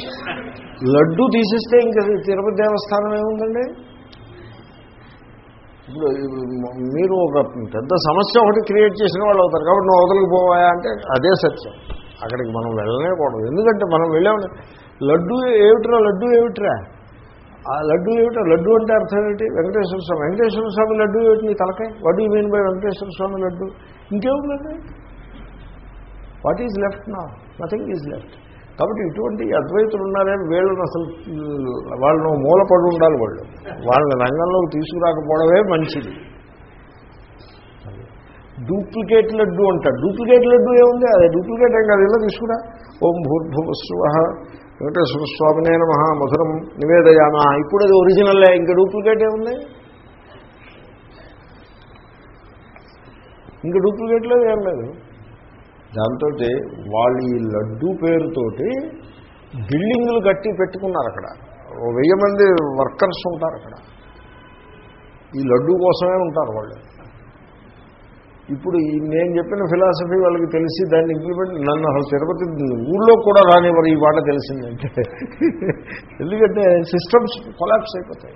లడ్డూ తీసిస్తే ఇంకా తిరుపతి దేవస్థానం ఏముందండి? ఇప్పుడు మీరు ఒక పెద్ద సమస్య ఒకటి క్రియేట్ చేసిన వాళ్ళు అవుతారు కాబట్టి నువ్వు అవతలికి పోవాయా అంటే అదే సత్యం. అక్కడికి మనం వెళ్ళలేకూడదు. ఎందుకంటే మనం వెళ్ళాము లడ్డు ఏమిట్రా? లడ్డు ఏమిట్రా? ఆ లడ్డు ఏమిటా లడ్డు అంటే అర్థం ఏంటి? వెంకటేశ్వర స్వామి. వెంకటేశ్వర స్వామి లడ్డు ఏమిటి నీ తలకాయ? వడ్డీ you mean by Venkateswara Swamy laddu? ఇంకేముందండి? వాట్ ఈజ్ లెఫ్ట్ నా? Nothing is left. కాబట్టి ఇటువంటి అద్వైతులు ఉన్నారే వీళ్ళని అసలు వాళ్ళను మూలపడి ఉండాలి వాళ్ళు. వాళ్ళని రంగంలోకి తీసుకురాకపోవడమే మంచిది. డూప్లికేట్ లడ్డు అంటాడు డూప్లికేట్ లడ్డు ఏముంది? అదే డూప్లికేట్ ఏం కాదు. ఇలా తీసుకురా. ఓం భూర్భువస్వ వెంకటేశ్వర స్వామినే నమ. మధురం నివేదయామా ఇప్పుడు అది ఒరిజినల్లే. ఇంకా డూప్లికేట్ ఏముంది? ఇంకా డూప్లికేట్ లేదు ఏం లేదు. దాంతో వాళ్ళు ఈ లడ్డూ పేరుతోటి బిల్డింగులు కట్టి పెట్టుకున్నారు అక్కడ. వెయ్యి మంది వర్కర్స్ ఉంటారు అక్కడ. ఈ లడ్డూ కోసమే ఉంటారు వాళ్ళు. ఇప్పుడు నేను చెప్పిన ఫిలాసఫీ వాళ్ళకి తెలిసి దాన్ని ఇంప్లిమెంట్ నన్ను అసలు తిరుపతి ఊళ్ళో కూడా రానివ్వరు ఈ మాట తెలిసిందంటే ఎందుకంటే సిస్టమ్స్ కొలాప్స్ అయిపోతాయి.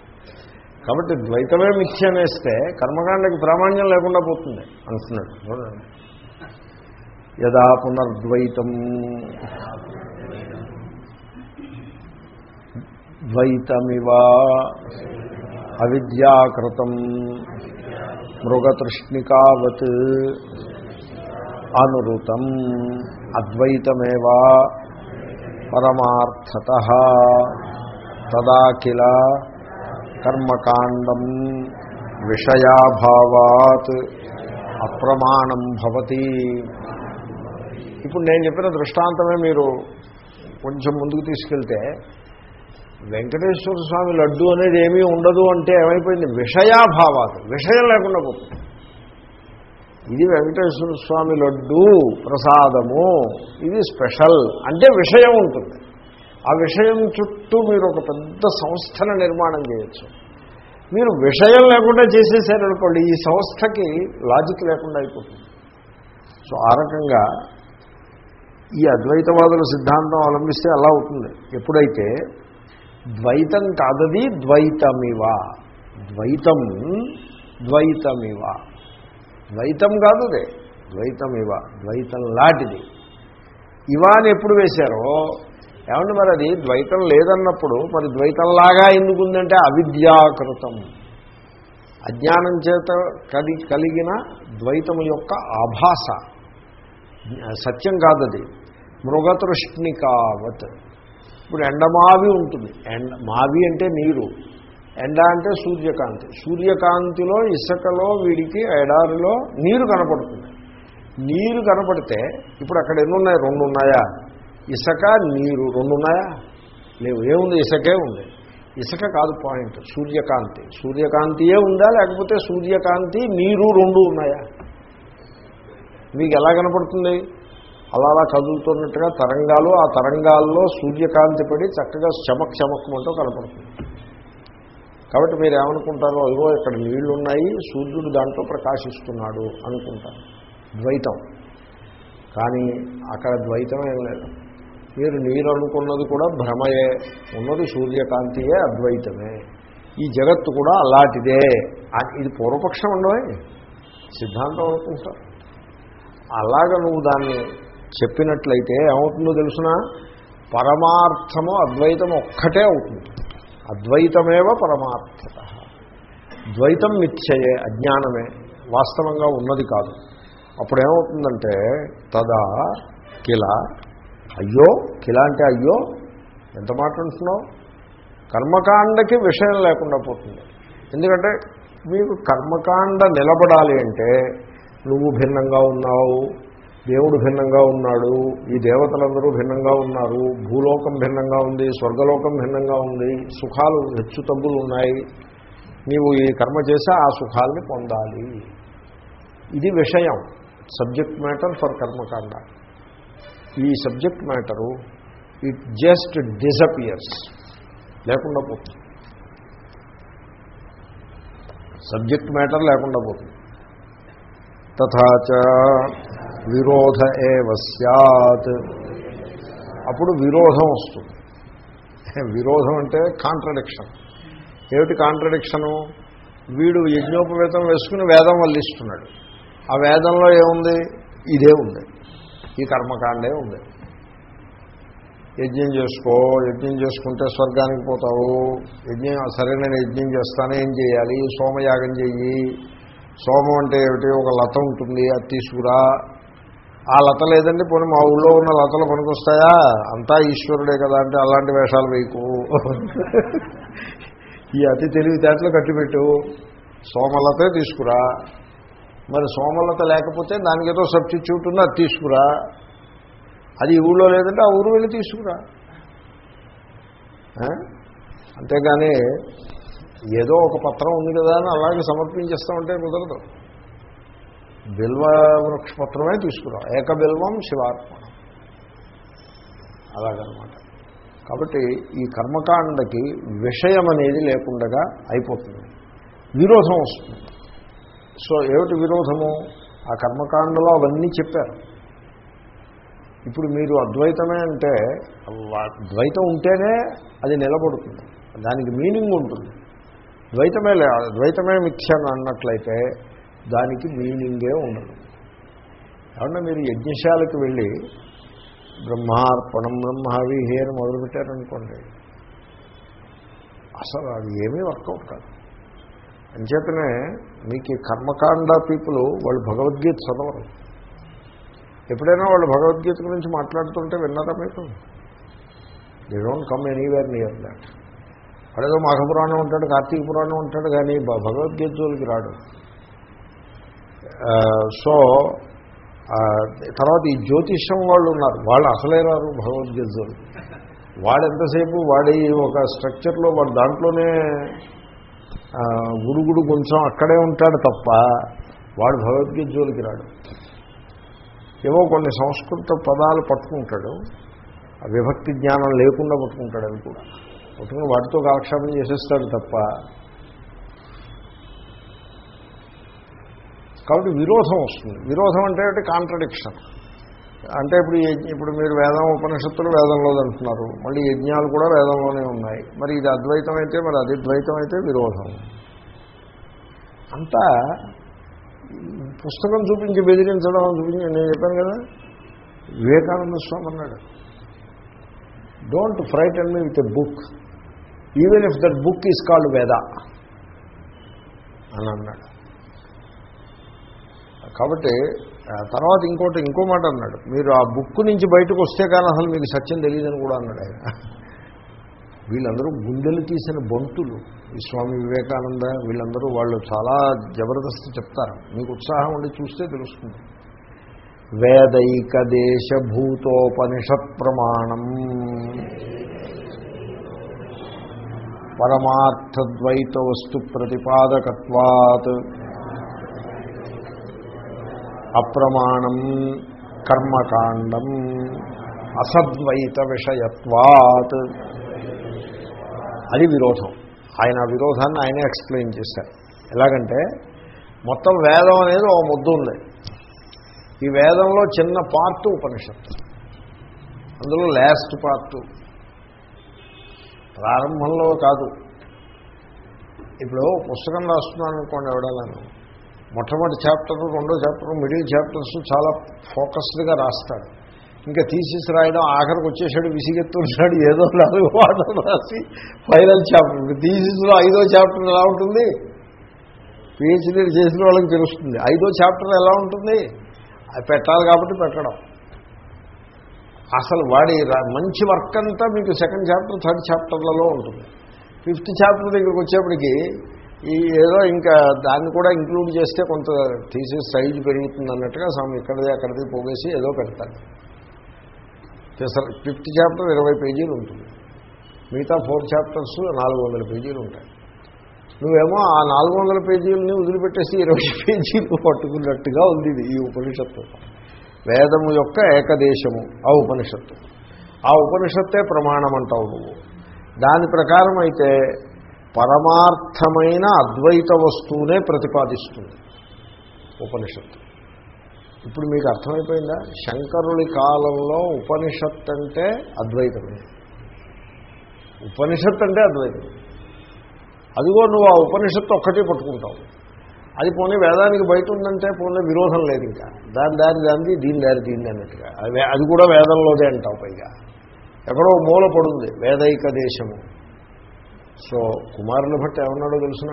కాబట్టి ద్వైతమే మిథ్య అనేస్తే కర్మకాండకి ప్రామాణ్యం లేకుండా పోతుంది అంటున్నాడు. చూడండి యదా పునర్ద్వైతం. ద్వైతమివా అవిద్యాకృతం. మృగతృష్ణికావత్ అనురుతం. అద్వైతమేవా పరమార్థత. తదా కిల కర్మకాండం విషయాభావాత్. అప్రమాణం భవతి. ఇప్పుడు నేను చెప్పిన దృష్టాంతమే మీరు కొంచెం ముందుకు తీసుకెళ్తే వెంకటేశ్వర స్వామి లడ్డు అనేది ఏమీ ఉండదు అంటే ఏమైపోయింది? విషయాభావాలు. విషయం లేకుండా పోతుంది. ఇది వెంకటేశ్వర స్వామి లడ్డు ప్రసాదము. ఇది స్పెషల్. అంటే విషయం ఉంటుంది. ఆ విషయం చుట్టూ మీరు ఒక పెద్ద సంస్థను నిర్మాణం చేయొచ్చు. మీరు విషయం లేకుండా చేసేసారనుకోండి ఈ సంస్థకి లాజిక్ లేకుండా అయిపోతుంది. సో ఆ రకంగా ఈ అద్వైతవాదుల సిద్ధాంతం అవలంబిస్తే అలా అవుతుంది. ఎప్పుడైతే ద్వైతం కాదది ద్వైతమివ ద్వైతం ద్వైతమివ. ద్వైతం కాదు అదే ద్వైతమివ ద్వైతం లాంటిది. ఇవా అని ఎప్పుడు వేశారో? ఏమంటే మరి అది? ద్వైతం లేదన్నప్పుడు మరి ద్వైతంలాగా ఎందుకుందంటే అవిద్యాకృతం. అజ్ఞానం చేత కలి కలిగిన ద్వైతము యొక్క ఆభాస. సత్యం కాదది. మృగతృష్ణికావత్ ఇప్పుడు ఎండమావి ఉంటుంది. ఎండ మావి అంటే నీరు. ఎండ అంటే సూర్యకాంతి. సూర్యకాంతిలో ఇసుకలో వీడికి ఎడారిలో నీరు కనపడుతుంది. నీరు కనపడితే ఇప్పుడు అక్కడ ఎన్ని ఉన్నాయి రెండు ఉన్నాయా ఇసుక నీరు. రెండు ఉన్నాయా లేవు. ఏముంది? ఇసుకే ఉంది. ఇసుక కాదు పాయింట్. సూర్యకాంతి. సూర్యకాంతియే ఉందా? లేకపోతే సూర్యకాంతి నీరు రెండు ఉన్నాయా? మీకు ఎలా కనపడుతుంది? అలా అలా కదులుతున్నట్టుగా తరంగాలు ఆ తరంగాల్లో సూర్యకాంతి పడి చక్కగా చమక్ చమక్మంటూ కనపడుతుంది. కాబట్టి మీరు ఏమనుకుంటారో అదిగో ఇక్కడ నీళ్ళు ఉన్నాయి సూర్యుడు దాంట్లో ప్రకాశిస్తున్నాడు అనుకుంటారు. ద్వైతం. కానీ అక్కడ ద్వైతం ఏం లేదు. మీరు నీరు అనుకున్నది కూడా భ్రమయే ఉన్నది సూర్యకాంతియే అద్వైతమే. ఈ జగత్తు కూడా అలాంటిదే. ఇది పూర్వపక్షం ఉండవే సిద్ధాంతం అనుకుంటారు. అలాగ నువ్వు దాన్ని చెప్పినట్లయితే ఏమవుతుందో తెలుసిన? పరమార్థము అద్వైతం ఒక్కటే అవుతుంది. అద్వైతమేవ పరమార్థత. ద్వైతం మిథ్యయే అజ్ఞానమే వాస్తవంగా ఉన్నది కాదు. అప్పుడు ఏమవుతుందంటే తదా కిల అయ్యో కిల అంటే అయ్యో ఎంత మాట అంటున్నావు? కర్మకాండకి విషయం లేకుండా పోతుంది. ఎందుకంటే మీకు కర్మకాండ నిలబడాలి అంటే నువ్వు భిన్నంగా ఉన్నావు దేవుడు భిన్నంగా ఉన్నాడు ఈ దేవతలందరూ భిన్నంగా ఉన్నారు భూలోకం భిన్నంగా ఉంది స్వర్గలోకం భిన్నంగా ఉంది సుఖాలు హెచ్చు తగ్గులు ఉన్నాయి. నీవు ఈ కర్మ చేసి ఆ సుఖాల్ని పొందాలి. ఇది విషయం. సబ్జెక్ట్ మ్యాటర్ ఫర్ కర్మకాండ. ఈ subject matter it just disappears. లేకుండా పోతుంది. సబ్జెక్ట్ మ్యాటర్ లేకుండా పోతుంది. తథాచ విరోధ ఏవ సత్ అప్పుడు విరోధం వస్తుంది. విరోధం అంటే కాంట్రడిక్షన్ ఏమిటి కాంట్రడిక్షను వీడు యజ్ఞోపవేతం వేసుకుని వేదం వల్లిస్తున్నాడు. ఆ వేదంలో ఏముంది? ఇదే ఉంది. ఈ కర్మకాండే ఉంది. యజ్ఞం చేసుకో యజ్ఞం చేసుకుంటే స్వర్గానికి పోతావు. యజ్ఞం సరైన యజ్ఞం చేస్తాను ఏం చేయాలి? సోమయాగం చెయ్యి. సోమం అంటే ఏమిటి? ఒక లత ఉంటుంది అది తీసుకురా. ఆ లత లేదండి పోనీ మా ఊళ్ళో ఉన్న లతలు పనికొస్తాయా అంతా ఈశ్వరుడే కదా అంటే అలాంటి వేషాలు వేయకు. ఈ అతి తెలివితేటలు కట్టిపెట్టు. సోమలతే తీసుకురా. మరి సోమలత లేకపోతే దానికి ఏదో సబ్స్టిట్యూట్ ఉంది అది తీసుకురా. అది ఊళ్ళో లేదంటే ఆ ఊరు వెళ్ళి తీసుకురా. అంతేగాని ఏదో ఒక పత్రం ఉంది కదా అని అలాగే సమర్పించేస్తామంటే కుదరదు. బిల్వ వృక్ష పత్రమే తీసుకురా. ఏక బిల్వం శివార్పణం. అలాగనమాట. కాబట్టి ఈ కర్మకాండకి విషయం అనేది లేకుండగా అయిపోతుంది. విరోధం వస్తుంది. సో ఏమిటి విరోధము? ఆ కర్మకాండలో అవన్నీ చెప్పారు. ఇప్పుడు మీరు అద్వైతమే అంటే ద్వైతం ఉంటేనే అది నిలబడుతుంది. దానికి మీనింగ్ ఉంటుంది. ద్వైతమే లే ద్వైతమే మిథ్య అన్నట్లయితే దానికి మీనింగే ఉండదు. కాబట్టి మీరు యజ్ఞశాలకు వెళ్ళి బ్రహ్మార్పణం బ్రహ్మవిహి అని మొదలుపెట్టారనుకోండి అసలు అది ఏమీ వర్కౌట్ కాదు. అంచేతనే మీకు కర్మకాండ పీపుల్ వాళ్ళు భగవద్గీత చదవరు. ఎప్పుడైనా వాళ్ళు భగవద్గీత గురించి మాట్లాడుతుంటే విన్నారా మీకు they don't come anywhere near that వాడేదో మాఘ పురాణం ఉంటాడు కార్తీక పురాణం ఉంటాడు కానీ భ- భగవద్గీత జోలికి రాడు. సో తర్వాత ఈ జ్యోతిష్యం వాళ్ళు ఉన్నారు. వాళ్ళు అసలే రారు భగవద్గీత జోలికి. వాడు ఎంతసేపు వాడి ఒక స్ట్రక్చర్లో వాడు దాంట్లోనే గురుగుడు గుడుగుడు కొంచెం అక్కడే ఉంటాడు తప్ప వాడు భగవద్గీత జోలికి రాడు. ఏవో కొన్ని సంస్కృత పదాలు పట్టుకుంటాడు. విభక్తి జ్ఞానం లేకుండా పట్టుకుంటాడు అవి కూడా. పుట్టుకుని వాటితో కాలక్షేపం చేసేస్తాడు తప్ప. కాబట్టి విరోధం వస్తుంది. విరోధం అంటే కాంట్రడిక్షన్ అంటే ఇప్పుడు ఇప్పుడు మీరు వేదం ఉపనిషత్తులు వేదంలో అంటున్నారు. మళ్ళీ యజ్ఞాలు కూడా వేదంలోనే ఉన్నాయి. మరి ఇది అద్వైతం అయితే మరి అది ద్వైతం అయితే విరోధం. అంతా పుస్తకం చూపించి బెదిరించడం చూపించి నేను చెప్పాను కదా? వివేకానంద స్వామి అన్నాడు don't frighten me with a book even if that book is called Veda అని అన్నాడు. కాబట్టి తర్వాత ఇంకోటి ఇంకో మాట అన్నాడు. మీరు ఆ బుక్ నుంచి బయటకు వస్తే కానీ అసలు మీకు సత్యం తెలియదని కూడా అన్నాడు ఆయన. వీళ్ళందరూ గుండెలు తీసిన బొంతులు. ఈ స్వామి వివేకానంద వీళ్ళందరూ వాళ్ళు చాలా జబర్దస్త్ చెప్తారు. మీకు ఉత్సాహం ఉండి చూస్తే తెలుస్తుంది. వేదైక దేశభూతోపనిషత్ ప్రమాణం. పరమార్థద్వైత వస్తు ప్రతిపాదకత్వాత్ అప్రమాణం కర్మకాండం అసద్వైత విషయత్వాత్ అది విరోధం. ఆయన విరోధాన్ని ఆయనే ఎక్స్ప్లెయిన్ చేశారు. ఎలాగంటే మొత్తం వేదం అనేది ఒక ముద్దు ఉంది. ఈ వేదంలో చిన్న పార్ట్ ఉపనిషత్తు. అందులో లాస్ట్ పార్ట్ ప్రారంభంలో కాదు. ఇప్పుడు పుస్తకం రాస్తున్నాను అనుకోండి ఎవడాలను మొట్టమొదటి చాప్టర్ రెండో చాప్టర్ మిడిల్ చాప్టర్స్ చాలా ఫోకస్డ్గా రాస్తాడు. ఇంకా తీసేసి రాయడం ఆఖరికి వచ్చేసాడు విసిగెత్తున్నాడు ఏదో నాలుగు వాటర్ రాసి ఫైనల్ చాప్టర్. థీసిస్లో ఐదో చాప్టర్ ఎలా ఉంటుంది? పిహెచ్డీ చేసిన వాళ్ళకి తెలుస్తుంది. ఐదో చాప్టర్ ఎలా ఉంటుంది? అది పెట్టాలి కాబట్టి పెట్టడం. అసలు వాడి మంచి వర్క్ అంతా మీకు సెకండ్ చాప్టర్ థర్డ్ చాప్టర్లలో ఉంటుంది. ఫిఫ్త్ చాప్టర్ దగ్గరికి వచ్చేప్పటికి ఈ ఏదో ఇంకా దాన్ని కూడా ఇంక్లూడ్ చేస్తే కొంత తీసే సైజు పెరుగుతుంది అన్నట్టుగా సమ్ ఇక్కడిది అక్కడిది పోగేసి ఏదో పెడతాడు ఫిఫ్త్ చాప్టర్ ఇరవై పేజీలు ఉంటుంది. మిగతా ఫోర్ చాప్టర్స్ నాలుగు వందల పేజీలు ఉంటాయి. నువ్వేమో ఆ నాలుగు వందల పేజీలని వదిలిపెట్టేసి ఇరవై (laughs) పేజీలు పట్టుకున్నట్టుగా ఉంది ఇది ఈ ఉపనిషత్తు. వేదము యొక్క ఏకదేశము ఆ ఉపనిషత్తు. ఆ ఉపనిషత్తే ప్రమాణం అంటావు నువ్వు. దాని ప్రకారం అయితే పరమార్థమైన అద్వైత వస్తువునే ప్రతిపాదిస్తుంది ఉపనిషత్తు. ఇప్పుడు మీకు అర్థమైపోయిందా? శంకరుడి కాలంలో ఉపనిషత్ అంటే అద్వైతమే. ఉపనిషత్ అంటే అద్వైతమే. అదిగో నువ్వు ఆ ఉపనిషత్తు ఒక్కటే పట్టుకుంటావు. అది పోనీ వేదానికి బయట ఉందంటే పోనీ విరోధం లేదు ఇంకా. దాని దారి దానికి దీని దారి దీన్ని అన్నట్టుగా. అది అది కూడా వేదంలోదే అంటావు పైగా. ఎక్కడో మూల పడుంది వేదైక దేశము. సో కుమారుల భట్ ఏమన్నాడో తెలిసిన?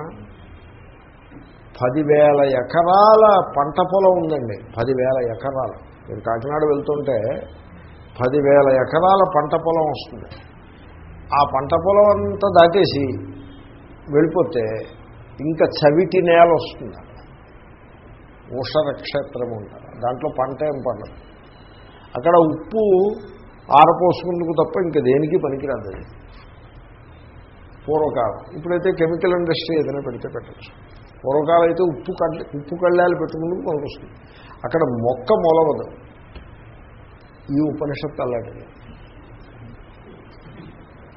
పదివేల ఎకరాల పంట పొలం ఉందండి పదివేల ఎకరాలు. మీరు కాకినాడ వెళ్తుంటే పదివేల ఎకరాల పంట పొలం వస్తుంది. ఆ పంట పొలం అంతా దాటేసి వెళ్ళిపోతే ఇంకా చవిటి నేల వస్తుంది. ఊషర క్షేత్రం ఉంటారు దాంట్లో పంట ఏం పండదు. అక్కడ ఉప్పు ఆరపోసుకుందుకు తప్ప ఇంకా దేనికి పనికిరాదు అది. పూర్వకాలం. ఇప్పుడైతే కెమికల్ ఇండస్ట్రీ ఏదైనా పెడితే పెట్టచ్చు. పూర్వకాలం అయితే ఉప్పు కళ్ళ ఉప్పు కళ్ళాలు పెట్టుకుందుకు పనికొస్తుంది. అక్కడ మొక్క మొలవదు. ఈ ఉపనిషత్తు అలాంటిది.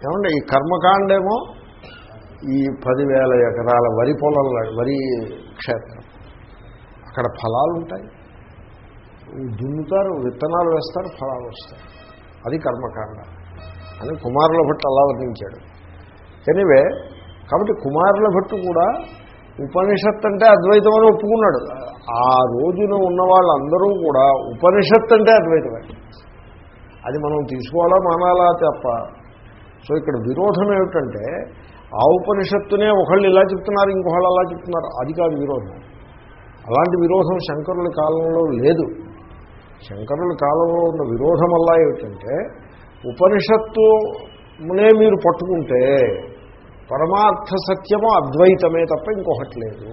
ఏమంటే ఈ కర్మకాండేమో ఈ పదివేల ఎకరాల వరి పొలాల వరి క్షేత్రం. అక్కడ ఫలాలు ఉంటాయి దున్నుతారు విత్తనాలు వేస్తారు ఫలాలు వస్తాయి. అది కర్మకాండ అని కుమారుల భట్టు అలా వర్ణించాడు. ఎనివే కాబట్టి కుమారుల భట్టు కూడా ఉపనిషత్ అంటే అద్వైతం అని ఒప్పుకున్నాడు. ఆ రోజున ఉన్న వాళ్ళందరూ కూడా ఉపనిషత్ అంటే అద్వైతమే. అది మనం తీసుకోవాలా మానాలా తప్ప. సో ఇక్కడ విరోధం ఏమిటంటే ఆ ఉపనిషత్తునే ఒకళ్ళు ఇలా చెప్తున్నారు ఇంకొకళ్ళు అలా చెప్తున్నారు. అది కాదు విరోధం. అలాంటి విరోధం శంకరుల కాలంలో లేదు. శంకరుల కాలంలో ఉన్న విరోధం అలా ఏమిటంటే ఉపనిషత్తునే మీరు పట్టుకుంటే పరమార్థ సత్యము అద్వైతమే తప్ప ఇంకొకటి లేదు.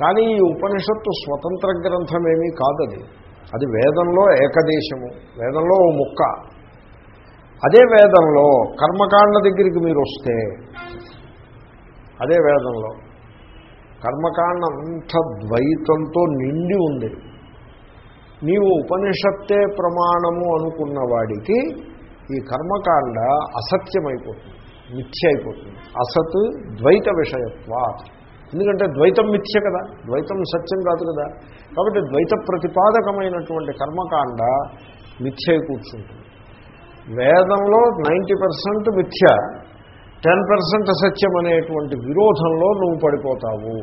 కానీ ఈ ఉపనిషత్తు స్వతంత్ర గ్రంథమేమీ కాదది. అది వేదంలో ఏకదేశము వేదంలో ఓ ముక్క. అదే వేదంలో కర్మకాండ దగ్గరికి మీరు వస్తే అదే వేదంలో కర్మకాండ అంత ద్వైతంతో నిండి ఉంది. నీవు ఉపనిషత్తే ప్రమాణము అనుకున్న వాడికి ఈ కర్మకాండ అసత్యమైపోతుంది మిథ్య అయిపోతుంది. అసత్ ద్వైత విషయత్వ ఎందుకంటే ద్వైతం మిథ్య కదా ద్వైతం సత్యం కాదు కదా. కాబట్టి ద్వైత ప్రతిపాదకమైనటువంటి కర్మకాండ మిథ్య కూర్చుంటుంది. వేదంలో నైంటీ పర్సెంట్ మిథ్య టెన్ పర్సెంట్ అసత్యం అనేటువంటి విరోధంలో నువ్వు పడిపోతావు.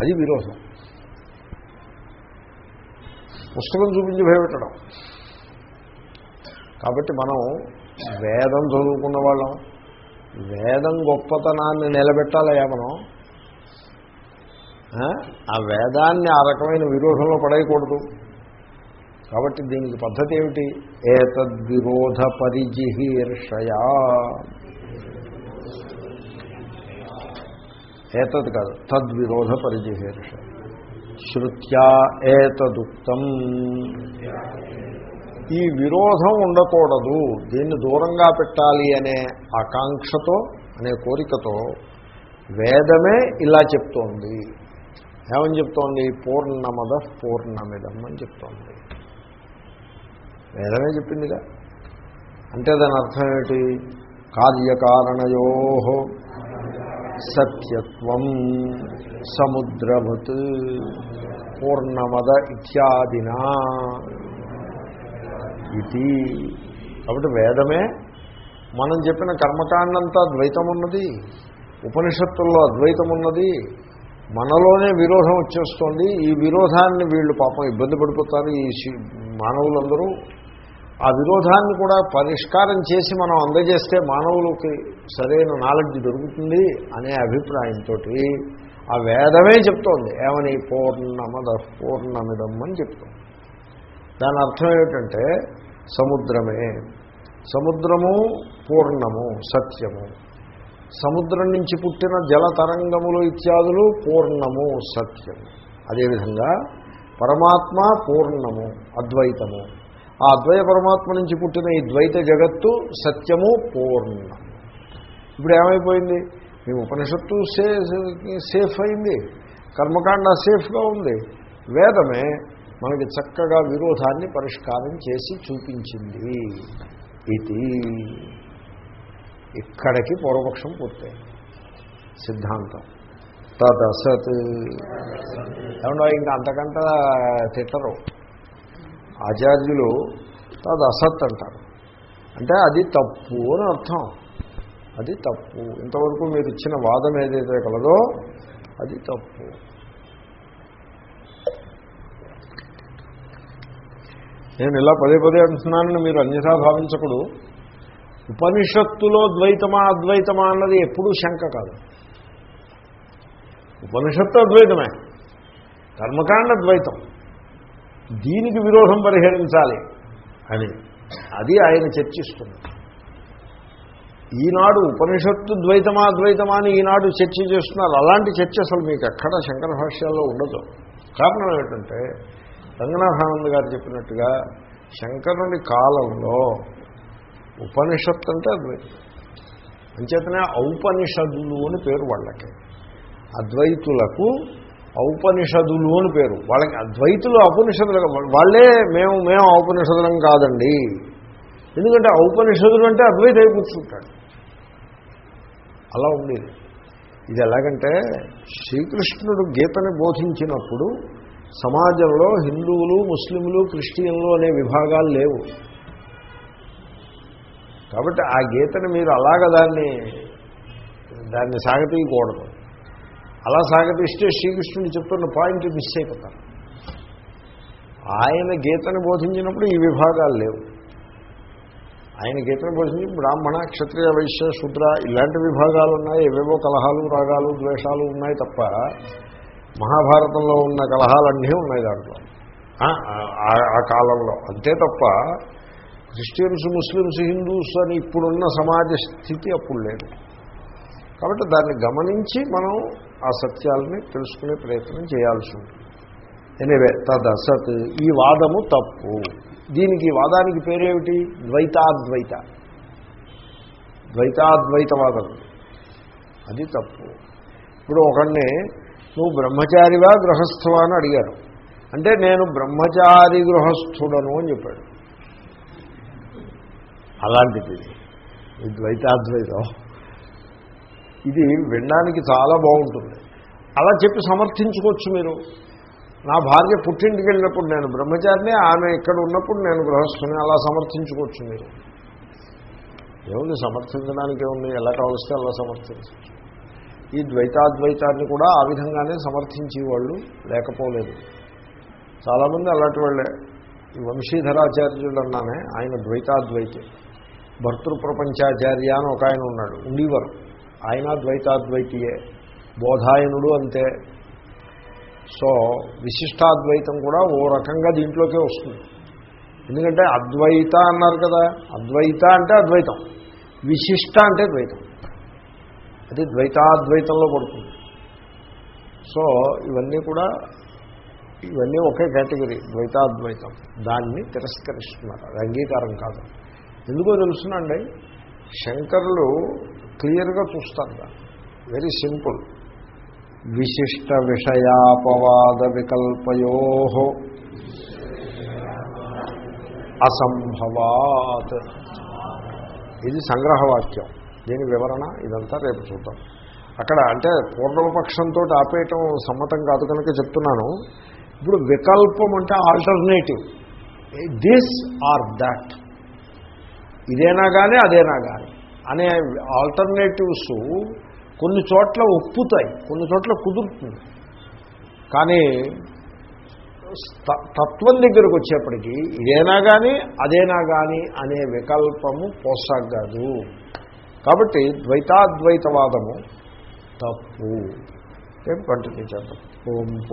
అది విరోధం. పుస్తకం చూపించి భయపెట్టడం. కాబట్టి మనం వేదం చదువుకున్న వాళ్ళం. వేదం గొప్పతనాన్ని నిలబెట్టాలయా మనం. ఆ? ఆ వేదాన్ని ఆ రకమైన విరోధంలో పడేయకూడదు. కాబట్టి దీనికి పద్ధతి ఏమిటి? ఏతద్విరోధ పరిజిహీర్షయా. ఏతద్ కాదు తద్విరోధ పరిజిహీర్ష. శృత్యా ఏతదుక్తం. ఈ విరోధం ఉండకూడదు దీన్ని దూరంగా పెట్టాలి అనే ఆకాంక్షతో అనే కోరికతో వేదమే ఇలా చెప్తోంది. ఏమని చెప్తోంది? పూర్ణమద పూర్ణమిదం అని చెప్తోంది. వేదమే చెప్పిందిగా. అంటే దాని అర్థం ఏమిటి? కార్యకారణయో సత్యత్వం సముద్రవత్ పూర్ణమద ఇత్యాదినా ఇది. కాబట్టి వేదమే మనం చెప్పిన కర్మకాండంతా ద్వైతం ఉన్నది ఉపనిషత్తుల్లో అద్వైతం ఉన్నది మనలోనే విరోధం వచ్చేస్తోంది ఈ విరోధాన్ని వీళ్ళు పాపం ఇబ్బంది పడిపోతారు ఈ మానవులందరూ ఆ విరోధాన్ని కూడా పరిష్కారం చేసి మనం అందజేస్తే మానవులకి సరైన నాలెడ్జ్ దొరుకుతుంది అనే అభిప్రాయంతో ఆ వేదమే చెప్తోంది. ఏమని పూర్ణమద పూర్ణమిదం అని చెప్తోంది. దాని అర్థం ఏమిటంటే సముద్రమే. సముద్రము పూర్ణము సత్యము. సముద్రం నుంచి పుట్టిన జల తరంగములు ఇత్యాదులు పూర్ణము సత్యము. అదేవిధంగా పరమాత్మ పూర్ణము అద్వైతము. ఆ అద్వయ పరమాత్మ నుంచి పుట్టిన ఈ ద్వైత జగత్తు సత్యము పూర్ణము ఇప్పుడు ఏమైపోయింది? మీ ఉపనిషత్తు సే సేఫ్ అయింది. కర్మకాండ సేఫ్గా ఉంది. వేదమే మనకి చక్కగా విరోధాన్ని పరిష్కారం చేసి చూపించింది ఇది. ఇక్కడికి పూర్వపక్షం పూర్తయింది. సిద్ధాంతం. తదసత్. ఏమన్నా ఇంకా అంతకంట తిట్టరు. ఆచార్యులు అది అసత్ అంటారు. అంటే అది తప్పు అని అర్థం. అది తప్పు. ఇంతవరకు మీరు ఇచ్చిన వాదం ఏదైతే కలదో అది తప్పు. నేను ఇలా పదే పదే అంటున్నానని మీరు అన్యథా భావించకూడదు. ఉపనిషత్తులో ద్వైతమా అద్వైతమా అన్నది ఎప్పుడూ శంక కాదు. ఉపనిషత్తు అద్వైతమే. కర్మకాండ ద్వైతం. దీనికి విరోధం పరిహరించాలి. అని అది ఆయన చర్చిస్తుంది. ఈనాడు ఉపనిషత్తు ద్వైతమా ద్వైతమా అని ఈనాడు చర్చ చేస్తున్నారు. అలాంటి చర్చ అసలు మీకు ఎక్కడ శంకర భాష్యాల్లో ఉండదు. కారణం ఏమిటంటే రంగనాథానంద్ గారు చెప్పినట్టుగా శంకరుని కాలంలో ఉపనిషత్తు అంటే అద్వైతం. అంచేతనే ఔపనిషదులు అని పేరు వాళ్ళకి. అద్వైతులకు ఔపనిషదులు అని పేరు. వాళ్ళకి అద్వైతులు ఔపనిషదులు వాళ్ళే మేము మేము ఔపనిషదులం కాదండి. ఎందుకంటే ఔపనిషదులు అంటే అద్వైత కూర్చుంటాడు. అలా ఉండేది. ఇది ఎలాగంటే శ్రీకృష్ణుడు గీతని బోధించినప్పుడు సమాజంలో హిందువులు ముస్లింలు క్రిస్టియన్లు అనే విభాగాలు లేవు. కాబట్టి ఆ గీతని మీరు అలాగ దాన్ని దాన్ని సాగతీయకూడదు. అలా సాగతిస్తే శ్రీకృష్ణుడు చెప్తున్న పాయింట్ మిస్ అయిపోతారు. ఆయన గీతను బోధించినప్పుడు ఈ విభాగాలు లేవు. ఆయన గీతను బోధించి బ్రాహ్మణ క్షత్రియ వైశ్య శూద్ర ఇలాంటి విభాగాలు ఉన్నాయి. ఏవేవో కలహాలు రాగాలు ద్వేషాలు ఉన్నాయి తప్ప మహాభారతంలో ఉన్న కలహాలన్నీ ఉన్నాయి దాంట్లో. ఆ- ఆ- ఆ కాలంలో. అంతే తప్ప క్రిస్టియన్స్ ముస్లిమ్స్ హిందూస్ అని ఇప్పుడున్న సమాజ స్థితి అప్పుడు లేదు. కాబట్టి దాన్ని గమనించి మనం ఆ సత్యాలని తెలుసుకునే ప్రయత్నం చేయాల్సి ఉంటుంది. ఎనివే తదసత్ ఈ వాదము తప్పు. దీనికి వాదానికి పేరేమిటి? ద్వైతాద్వైత. ద్వైతాద్వైతవాదం. అది తప్పు. ఇప్పుడు ఒకడిని నువ్వు బ్రహ్మచారివా గృహస్థవా? అని అడిగారు. అంటే నేను బ్రహ్మచారి గృహస్థుడను అని చెప్పాడు. అలాంటిది. ఇది. ద్వైతాద్వైతం. ఇది వినడానికి చాలా బాగుంటుంది. అలా చెప్పి సమర్థించుకోవచ్చు మీరు. నా భార్య పుట్టింటికి వెళ్ళినప్పుడు నేను బ్రహ్మచారిని ఆమె ఇక్కడ ఉన్నప్పుడు నేను గృహస్థుని అలా సమర్థించుకోవచ్చు మీరు. ఏముంది సమర్థించడానికి ఏముంది? ఎలా కావలిస్తే అలా సమర్థించవచ్చు. ఈ ద్వైతాద్వైతాన్ని కూడా ఆ విధంగానే సమర్థించే వాళ్ళు లేకపోలేదు. చాలామంది అలాంటి వాళ్ళే. ఈ వంశీధరాచార్యులు అన్నానే ఆయన ద్వైతాద్వైతి. భర్తృప్రపంచాచార్య అని ఒక ఆయన ఉన్నాడు ఉండేవారు. ఆయన ద్వైతాద్వైతియే బోధాయనుడు అంతే. సో విశిష్టాద్వైతం కూడా ఓ రకంగా దీంట్లోకే వస్తుంది. ఎందుకంటే అద్వైత అన్నారు కదా అద్వైత అంటే అద్వైతం. విశిష్ట అంటే ద్వైతం. అది ద్వైతాద్వైతంలో పడుతుంది. సో ఇవన్నీ కూడా ఇవన్నీ ఒకే కేటగిరీ ద్వైతాద్వైతం. దాన్ని తిరస్కరిస్తున్నారు. అది అంగీకారం కాదు. ఎందుకో తెలుసునండి శంకరులు క్లియర్గా చూస్తారు దాన్ని. వెరీ సింపుల్ విశిష్ట విషయాపవాద వికల్పయో అసంభవాత్. ఇది సంగ్రహవాక్యం. దీని వివరణ ఇదంతా రేపు చూద్దాం. అక్కడ అంటే పూర్వపక్షంతో ఆపేయటం సమ్మతం కాదు కనుక చెప్తున్నాను. ఇప్పుడు వికల్పం అంటే ఆల్టర్నేటివ్ దిస్ ఆర్ దాట్ ఇదేనా కానీ అదేనా కానీ అనే ఆల్టర్నేటివ్స్ కొన్ని చోట్ల ఒప్పుతాయి కొన్ని చోట్ల కుదురుతుంది. కానీ త- తత్వం దగ్గరకు వచ్చేప్పటికీ ఇదేనా కానీ అదేనా కానీ అనే వికల్పము పోసాగదు కాబట్టి ద్వైతాద్వైతవాదము తప్పు. రేపు కంటిన్యూ చేద్దాం? ఓం